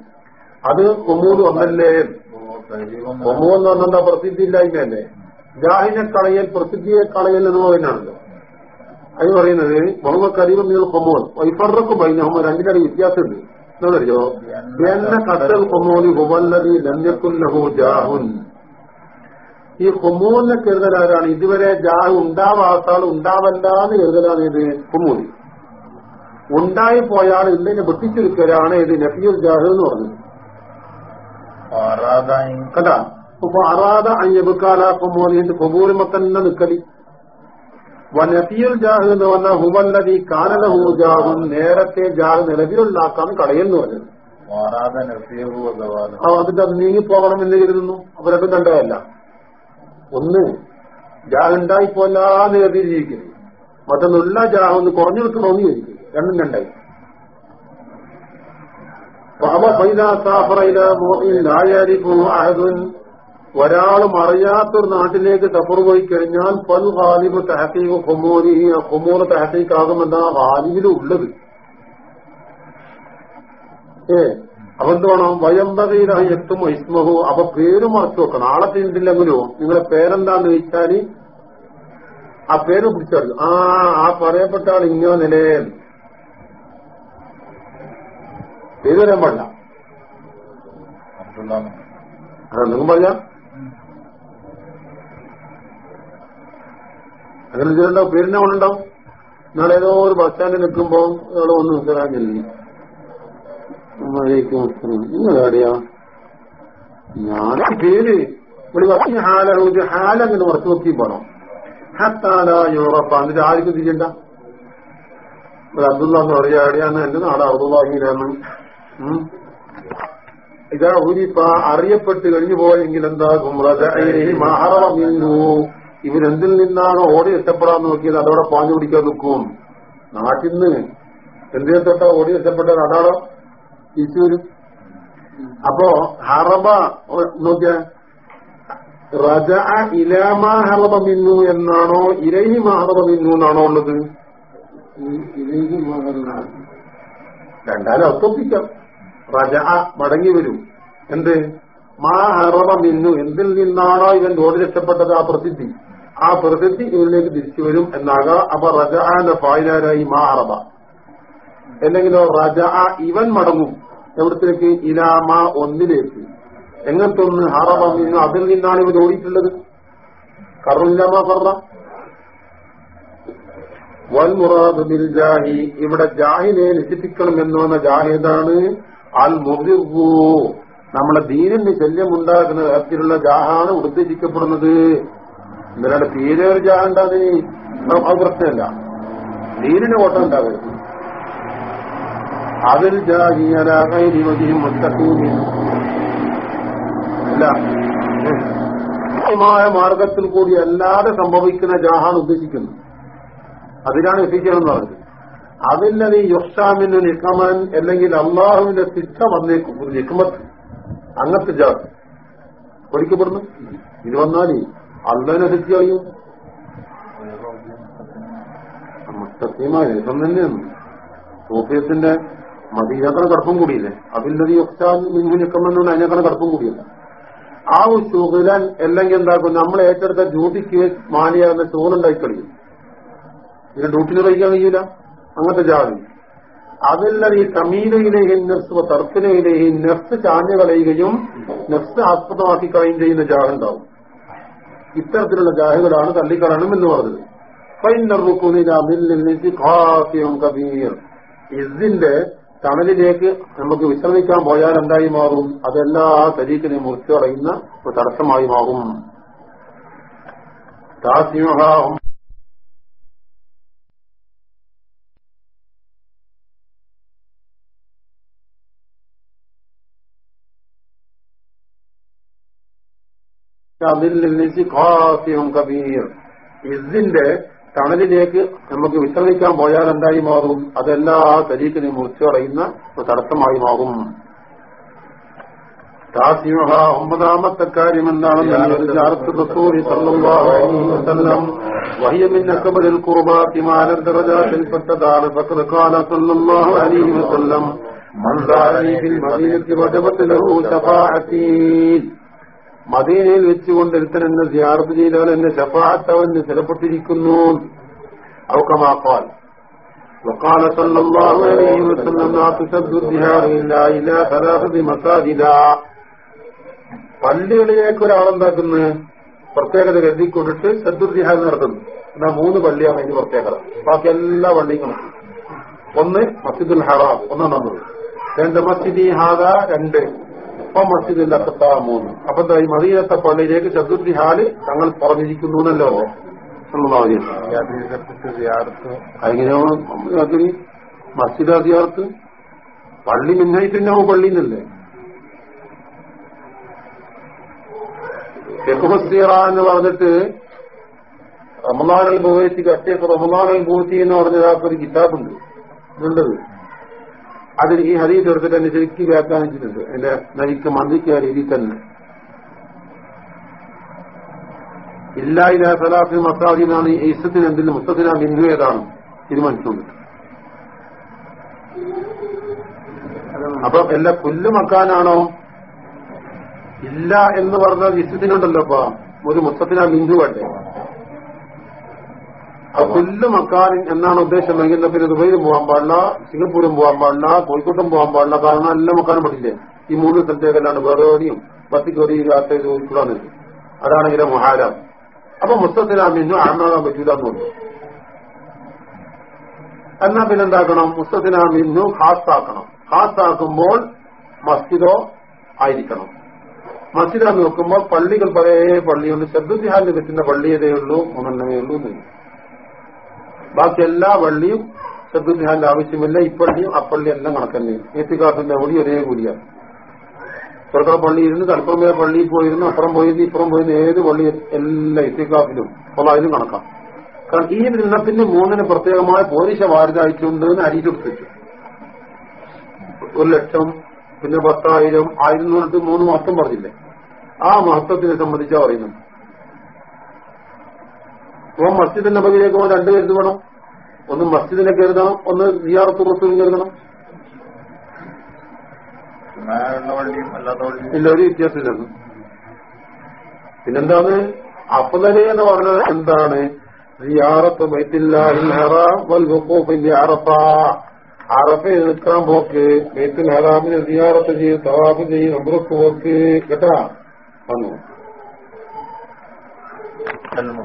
A: അത് ഒമൂന്ന് ഒന്നല്ലേ ഒമൂന്ന് ഒന്നെന്താ പ്രസിദ്ധി ഇല്ലായ്മയല്ലേ ജാഹിനെ കളയൽ പ്രസിദ്ധിയെ കളയൽ എന്ന് പറയുന്നതാണല്ലോ അത് പറയുന്നത് മുഹമ്മദ് കരീബ് നിങ്ങൾ കൊമോൻ വൈഫറക്കും ബൈനഹും രണ്ടിനടി വ്യത്യാസമുണ്ട് എന്നറിയോ എന്ന കത്തൽ കൊമോനി ഹുവല്ലതി ലഞ്ഞക്കുല്ലഹു ജാഹുൻ ഈ കൊമൂലിനെ കരുതലാരാണ്? ഇതുവരെ ജാഹ് ഉണ്ടാവാത്താൾ ഉണ്ടാവല്ലാന്ന് കരുതലാണ് ഇത് കൊമൂലി ഉണ്ടായി പോയാൽ ഇല്ലെങ്കിൽ വെട്ടിച്ചെടുക്കലാണ് ഇത് നഫിയുൽ ജാഹ് എന്ന് പറഞ്ഞത്. കണ്ട? അപ്പൊ അറാദ അയ്യബുക്കാല കൊമൂലിന്റെ കൊമൂലിമ തന്നെ നിക്കലി. വനഫിയുൽ ജാഹ് എന്ന് പറഞ്ഞാൽ ഹുമല്ലതി കാനലഹു ജാഹുൻ നേരത്തെ ജാഹ് നിലവിലുണ്ടാക്കാൻ കളയെന്ന് പറഞ്ഞത്. അതിന്റെ അത് നീങ്ങിപ്പോകണം എന്ന് കരുതുന്നു. അവരൊക്കെ കണ്ടതല്ല. ഒന്ന്. ജാഹുണ്ടായി പോലാന്ന് കരുതി ജീവിക്കുന്നു മറ്റൊന്നുള്ള ജാഹ് ഒന്ന് കുറഞ്ഞു കിട്ടണമെന്ന് ചോദിക്കും. രണ്ടും രണ്ടായി. ഒരാളും മറിയാത്തൊരു നാട്ടിലേക്ക് തപ്പർ പോയി കഴിഞ്ഞാൽ പൽ ഹാലിബ് തഹസീബ് ഹുമൂരി ഹുമൂർ തഹസീക്കാകുമെന്നാ ഹാലിബിലുള്ളത് ഏ? അവന്ത് വേണം വയമ്പകയിലായി എത്തും ഇസ്മഹു അപ്പൊ പേര് മറച്ചു വെക്കണം. ആളെ തിന്നിട്ടില്ലെങ്കിലോ നിങ്ങളെ പേരെന്താന്ന് ചോദിച്ചാൽ ആ പേര് പിടിച്ചു ആ ആ പറയപ്പെട്ട ആൾ ഇങ്ങനെ നിലയെ പേര് വരാൻ പാടില്ല. നിങ്ങൾ പറഞ്ഞ? അങ്ങനെ ചെയ്തിട്ടുണ്ടാവും പേരിനെ കൊണ്ടുണ്ടാവും നിങ്ങളേതോ ഒരു ബസ് സ്റ്റാൻഡിൽ നിൽക്കുമ്പോൾ അവിടെ ഒന്ന് നിൽക്കാൻ ചെല്ലി നിങ്ങളെവിടെയാ ഞാൻ പേര്. ഒരു വർഷം ഹാല ഹാലങ്ങനെ ഉറച്ചു നോക്കി പോണം. ഹത്താല യൂറപ്പ എന്നിട്ട് ആർക്കും തിരിയണ്ട? ഒരു അബ്ദുള്ള എന്ന് പറയാ എവിടെയാണ് എന്റെ നാട് അബ്ദുള്ളാഹിയിലാണ് ഇതാ ഊരിപ്പ അറിയപ്പെട്ട് കഴിഞ്ഞു പോയെങ്കിൽ എന്താകും? ഇവരെന്തിൽ നിന്നാണ് ഓടി രക്ഷപ്പെടാൻ നോക്കിയത്? അതോടെ പാഞ്ഞു പിടിക്കാൻ നിൽക്കും. നാട്ടിൽ നിന്ന് എന്തിനെ തൊട്ടാ ഓടി എത്തപ്പെട്ടത്? അതാണോ? തിരിച്ചു വരും അപ്പോ ഹറബ നോക്കിയ. റജ ഇലാമ ഹറബ മിന്നു എന്നാണോ ഇരഹി മഹറബ മിന്നു എന്നാണോ ഉള്ളത്? രണ്ടാലും ഒത്തൊപ്പിക്കാം റജ മടങ്ങി വരും. എന്ത്? മാ ഹറബ മിന്നു. എന്തിൽ നിന്നാണോ ഇവൻ ഓടി രക്ഷപ്പെട്ടത് ആ പ്രസിദ്ധി ആ പ്രസിദ്ധി ഇവരിലേക്ക് തിരിച്ചു വരും എന്നാകാം. അപ്പൊ റജ ഫായിലാരായി മാ ഹറബ. അല്ലെങ്കിലോ റജ ഇവൻ മടങ്ങും. എവിടത്തേക്ക്? ഇലാമ ഒന്നിലേക്ക്. എങ്ങനത്തെ ഒന്ന് ഹറബ മിന്നു അതിൽ നിന്നാണ് ഇവർ ഓടിയിട്ടുള്ളത്? കറുല്ലാമ പറ വൽ മുറാദ് ബിൽ ജാഹി. ഇവിടെ ജാഹിനെ നശിപ്പിക്കണം എന്ന് പറഞ്ഞ ജാഹിദാണ് അൽ മുറിവു നമ്മളെ ദീനിന് ഉണ്ടാക്കുന്ന തരത്തിലുള്ള ജാഹാണ് ഉദ്ദേശിക്കപ്പെടുന്നത്. ഇവരുടെ തീരെ ഒരു ജാഹ ഉണ്ടാകുന്ന അത് പ്രശ്നമല്ല. ദീനിന് ഓട്ടം ഉണ്ടാകരുത് അതിൽ ജാഹിയും മുത്തൂമിയും അല്ല. മായ മാർഗത്തിൽ കൂടി അല്ലാതെ സംഭവിക്കുന്ന ജാഹാണ് ഉദ്ദേശിക്കുന്നത് അതിനാണ് എത്തിക്കണമെന്ന് എന്ന് പറഞ്ഞത്. അതില്ലത് യുഷാമിന് നിക്കമൻ അല്ലെങ്കിൽ അള്ളാഹുവിന്റെ ശിക്ഷ വന്നേക്കും ഒരു നിക്കമത്ത് അങ്ങനത്തെ ജാത് ഒരിക്കപ്പെടുന്നു ഇത് വന്നാലേ അള്ളനെ ശിക്ഷ അറിയും മുസ്തഖീമായ തന്നെയാണ്. സൂഫിയത്തിന്റെ മദീനക്കണ കടപ്പം കൂടിയില്ലേ? അതില്ലത് ഒച്ചാൽ മിന്നിക്കമെന്നുണ്ട് അതിനേക്കാണ് കടപ്പം കൂടിയില്ല. ആ ഒരു ശുഗലൻ അല്ലെങ്കിൽ എന്താക്കും നമ്മൾ ഏറ്റെടുത്ത ഡ്യൂട്ടിക്ക് മാനിയാകുന്ന ചോറുണ്ടായി കളിക്കും. പിന്നെ ഡ്യൂട്ടിന് കഴിക്കാൻ കഴിയൂല? അങ്ങനത്തെ ജാതി. അതെല്ലാം ഈ തമീനയിലേയും നെഫ്സ് തർക്കിനയിലെയും നെഫ്സ് ചാഞ്ഞു കളയുകയും നെഫ്സ് ആസ്പദമാക്കി കളയുകയും ചെയ്യുന്ന ജാഹ ഉണ്ടാവും ഇത്തരത്തിലുള്ള ജാഹകളാണ് തള്ളിക്കളയണം എന്ന് പറഞ്ഞത് കബീർ. ഇസിന്റെ തണലിലേക്ക് നമുക്ക് വിശ്രമിക്കാൻ പോയാൽ എന്തായി മാറും? അതെല്ലാ തരീക്കിനെ മുറിച്ചു കളയുന്ന ഒരു തടസ്സമായി മാറും. താസിമഹ കബീർ. ഇസിന്റെ തണലിലേക്ക് നമുക്ക് വിശ്രമിക്കാൻ പോയാൽ എന്തായി മാറും? അതെല്ലാം ആ മുറിച്ചു കളയുന്ന ഒരു തടസ്സമായി മാറും. ഒമ്പതാമത്തെ കാര്യം എന്താണെന്ന് വഹിയമിൻ അക്കബലിൽ കുർബാത്തി മാനന്തരജാത്തിൽപ്പെട്ടതാണ് ഫഖദ് ഖാല സല്ലല്ലാഹു അലൈഹി വസല്ലം മൻ ദാനി ഫിൽ മദീനത്തി വജബത് ലഹു ശഫാഅത്തി മദീനയിൽ വെച്ചുകൊണ്ട് ഒരുത്തൻ എന്നെ സിയാർത്ത് ചെയ്താൽ എന്നെ ശഫാഅത്ത് അവന് സ്ഥലപ്പെട്ടിരിക്കുന്നു ഔക്കമാക്കാൽ وقال صلى الله عليه وسلم لا تسد الدهار إلا إلى ثلاثة مساجد പള്ളികളിലേക്ക് ഒരാളെന്താക്കുന്നു പ്രത്യേകത കരുതിക്കൊണ്ടിട്ട് സദ്ദുദ്ദിഹാൻ നടത്തുന്നു എന്നാ മൂന്ന് പള്ളിയാണ് അതിന് പ്രത്യേകത ബാക്കി എല്ലാ പള്ളിയും ഒന്ന് മസ്ജിദുൽ ഹറാം ഒന്നാണത് രണ്ട് മസ്ജിദി ഹാദ രണ്ട് അക്കത്ത മൂന്ന് അപ്പൊ ഈ മദീനത്തെ പള്ളിയിലേക്ക് സദ്ദുദ്ദിഹാൽ തങ്ങൾ പറഞ്ഞിരിക്കുന്നു എന്നല്ലോ? എങ്ങനെയാണ് മസ്ജിദ് അധികാരത്ത് പള്ളി മിന്നായിട്ടുണ്ടാവും പള്ളിന്നല്ലേ? ഫിഖുസ്സീറ എന്ന് പറഞ്ഞിട്ട് റമദാനൽ ബോയത്തി അറ്റേക്ക് റമദാനൽ ബോധി എന്ന് പറഞ്ഞ ഒരു കിതാബുണ്ട്. ഇതുണ്ടത്. അതിൽ ഈ ഹരി എടുത്തിട്ട് എന്നെ ശരിക്കും വ്യാഖ്യാനിച്ചിട്ടുണ്ട് എന്റെ നരിക്ക് മന്ദിക്കുക രീതി തന്നെ. ഇല്ലായില്ല സലാഫി മസാദിനാണ് ഈ ഇസത്തിന് എന്തിന് മുസ്തദിന ബിന്ദു ഏതാണ് തീരുമാനിച്ചുകൊണ്ട് അപ്പൊ എല്ലാ പുല്ല് മക്കാനാണോ? ഇല്ല എന്ന് പറഞ്ഞാൽ ഇസത്തിനുണ്ടല്ലോ അപ്പൊ. ഒരു മുസ്തദിന ബിന്ദു വേണ്ടേ? പുല്ല് മക്കാരൻ എന്നാണ് ഉദ്ദേശമെങ്കിൽ പിന്നെ ദുബൈയിലും പോകാൻ പാടില്ല സിംഗപ്പൂരും പോകാൻ പാടില്ല കോഴിക്കോട്ടും പോകാൻ പാടില്ല. കാരണം എല്ലാം മക്കാനും പറ്റില്ലേ? ഈ മൂന്ന് സ്ഥലത്തേക്കല്ലാണ്ട് വേറെ എവിടെയും പത്തിക്ക് ഒരു രാത്രി ചോദിക്കൂടാന്ന് അതാണെങ്കിലും മഹാരാം. അപ്പൊ മുസ്തത്തിനാമിന്നു ആമാകാൻ പറ്റൂല പറഞ്ഞു എന്നാ പിന്നെന്താക്കണം മുസ്തത്തിനാമിന്നു ഹാസ്താക്കണം ഹാസ്താക്കുമ്പോൾ മസ്ജിദോ ആയിരിക്കണം. മസ്ജിദാന്ന് നോക്കുമ്പോൾ പള്ളികൾ പഴയ പള്ളിയുണ്ട് ശബ്ദത്തിഹാലിന് പറ്റുന്ന പള്ളി ഏതേ ഉള്ളൂ മൂന്നെണ്ണമേ ഉള്ളൂ എന്ന് ബാക്കി എല്ലാ പള്ളിയും ശബ്ദത്തിഹാലിന്റെ ആവശ്യമില്ല ഇപ്പള്ളിയും അപ്പള്ളി എല്ലാം കണക്കന്നെ. ഏത്തിക്കാസിന്റെ കൂടി ഒരേ കൂലിയാണ് ചെറുക്കട പള്ളി ഇരുന്ന് കൽപ്പമേ പള്ളിയിൽ പോയിരുന്നു അപ്പുറം പോയിരുന്നു ഇപ്പുറം പോയിരുന്നു ഏത് പള്ളി എല്ലാ ഇത്തിക്കാഫിലും അതിലും കണക്കാം. കാരണം ഈ ദിനത്തിന് മൂന്നിന് പ്രത്യേകമായ പോലീശ വാരിതായിട്ടുണ്ട് എന്ന് അരിയിലെടുത്തു ഒരു ലക്ഷം പിന്നെ പത്തായിരം ആയിരം തൊട്ട് മൂന്ന് മാസം പറഞ്ഞില്ലേ? ആ മഹത്വത്തിനെ സംബന്ധിച്ചാ പറയുന്നു അപ്പൊ മസ്ജിദിന്റെ നബിയിലേക്ക് പോകാൻ രണ്ടു കരുത് വേണം. ഒന്ന് മസ്ജിദിനെ കരുതണം ഒന്ന് സിയാറത്ത് റസൂലും കരുതണം. ഇല്ല ഒരു വ്യത്യാസമില്ലെന്ന് പിന്നെന്താണ്? അപ്പതലെ എന്ന് പറഞ്ഞത് എന്താണ്? സിയാറത്ത് ബൈത്തില്ലാഹിൽ ഹറാം വൽ അറഫ. അറഫയിൽ നിൽക്കാൻ പോക്ക്. ബൈത്തുൽ ഹറാമിന് സിയാറത്ത് ചെയ്ത് തവാഫ് ചെയ്ത് അമ്രക്ക് പോക്ക്. കേട്ടാ? വന്നു.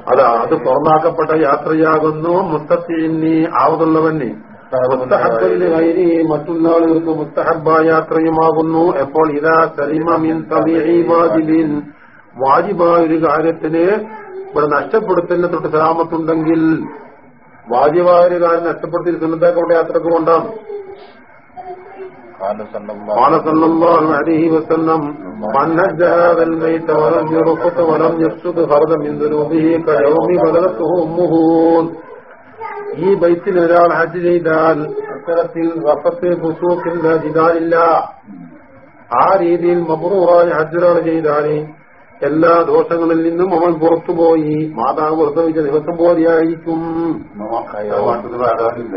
A: അതാ അത് തുറന്നാക്കപ്പെട്ട യാത്രയാകുന്നു. മുസ്തഫീന്നി ആവതുള്ളവന്നെ. മുസ്തഹബിന് കൈരി മറ്റുള്ള ആളുകൾക്ക് മുസ്തഹബ യാത്രയുമാകുന്നു. എപ്പോൾ ഇതാ സലിമിൻ വാജിബിൻ. വാജിബായ ഒരു കാര്യത്തിന് ഇവിടെ നഷ്ടപ്പെടുത്തുന്ന തൊട്ട് സലാമത്തുണ്ടെങ്കിൽ വാജിബായ ഒരു കാര്യം നഷ്ടപ്പെടുത്തി സുന്നത്താക്കളുടെ യാത്രയ്ക്ക് കൊണ്ടാണ് قال صلى الله عليه وسلم من نجى هذا الميت ولم يرقط ولم يفسد خرج من ذنوبه كيوم ولدته امه ഈ ബൈത്തിൽ ഒരാൾ ഹജ്ജ് ചെയ്താൽ അത്തരത്തിൽ വഫത്ത് ഫുസൂക്കില്ല ജിദാലില്ല ആ രീതിയിൽ മബ്രൂറായ ഹജ്ജ് ഒരാൾ ചെയ്താൽ എല്ലാ ദോഷങ്ങളിൽ നിന്നും അവൻ പുറത്തുപോയി മാതാവ് പ്രസവിച്ച ദിവസം പോലെയായിരിക്കും
C: വേണ്ടത് വേറാനില്ല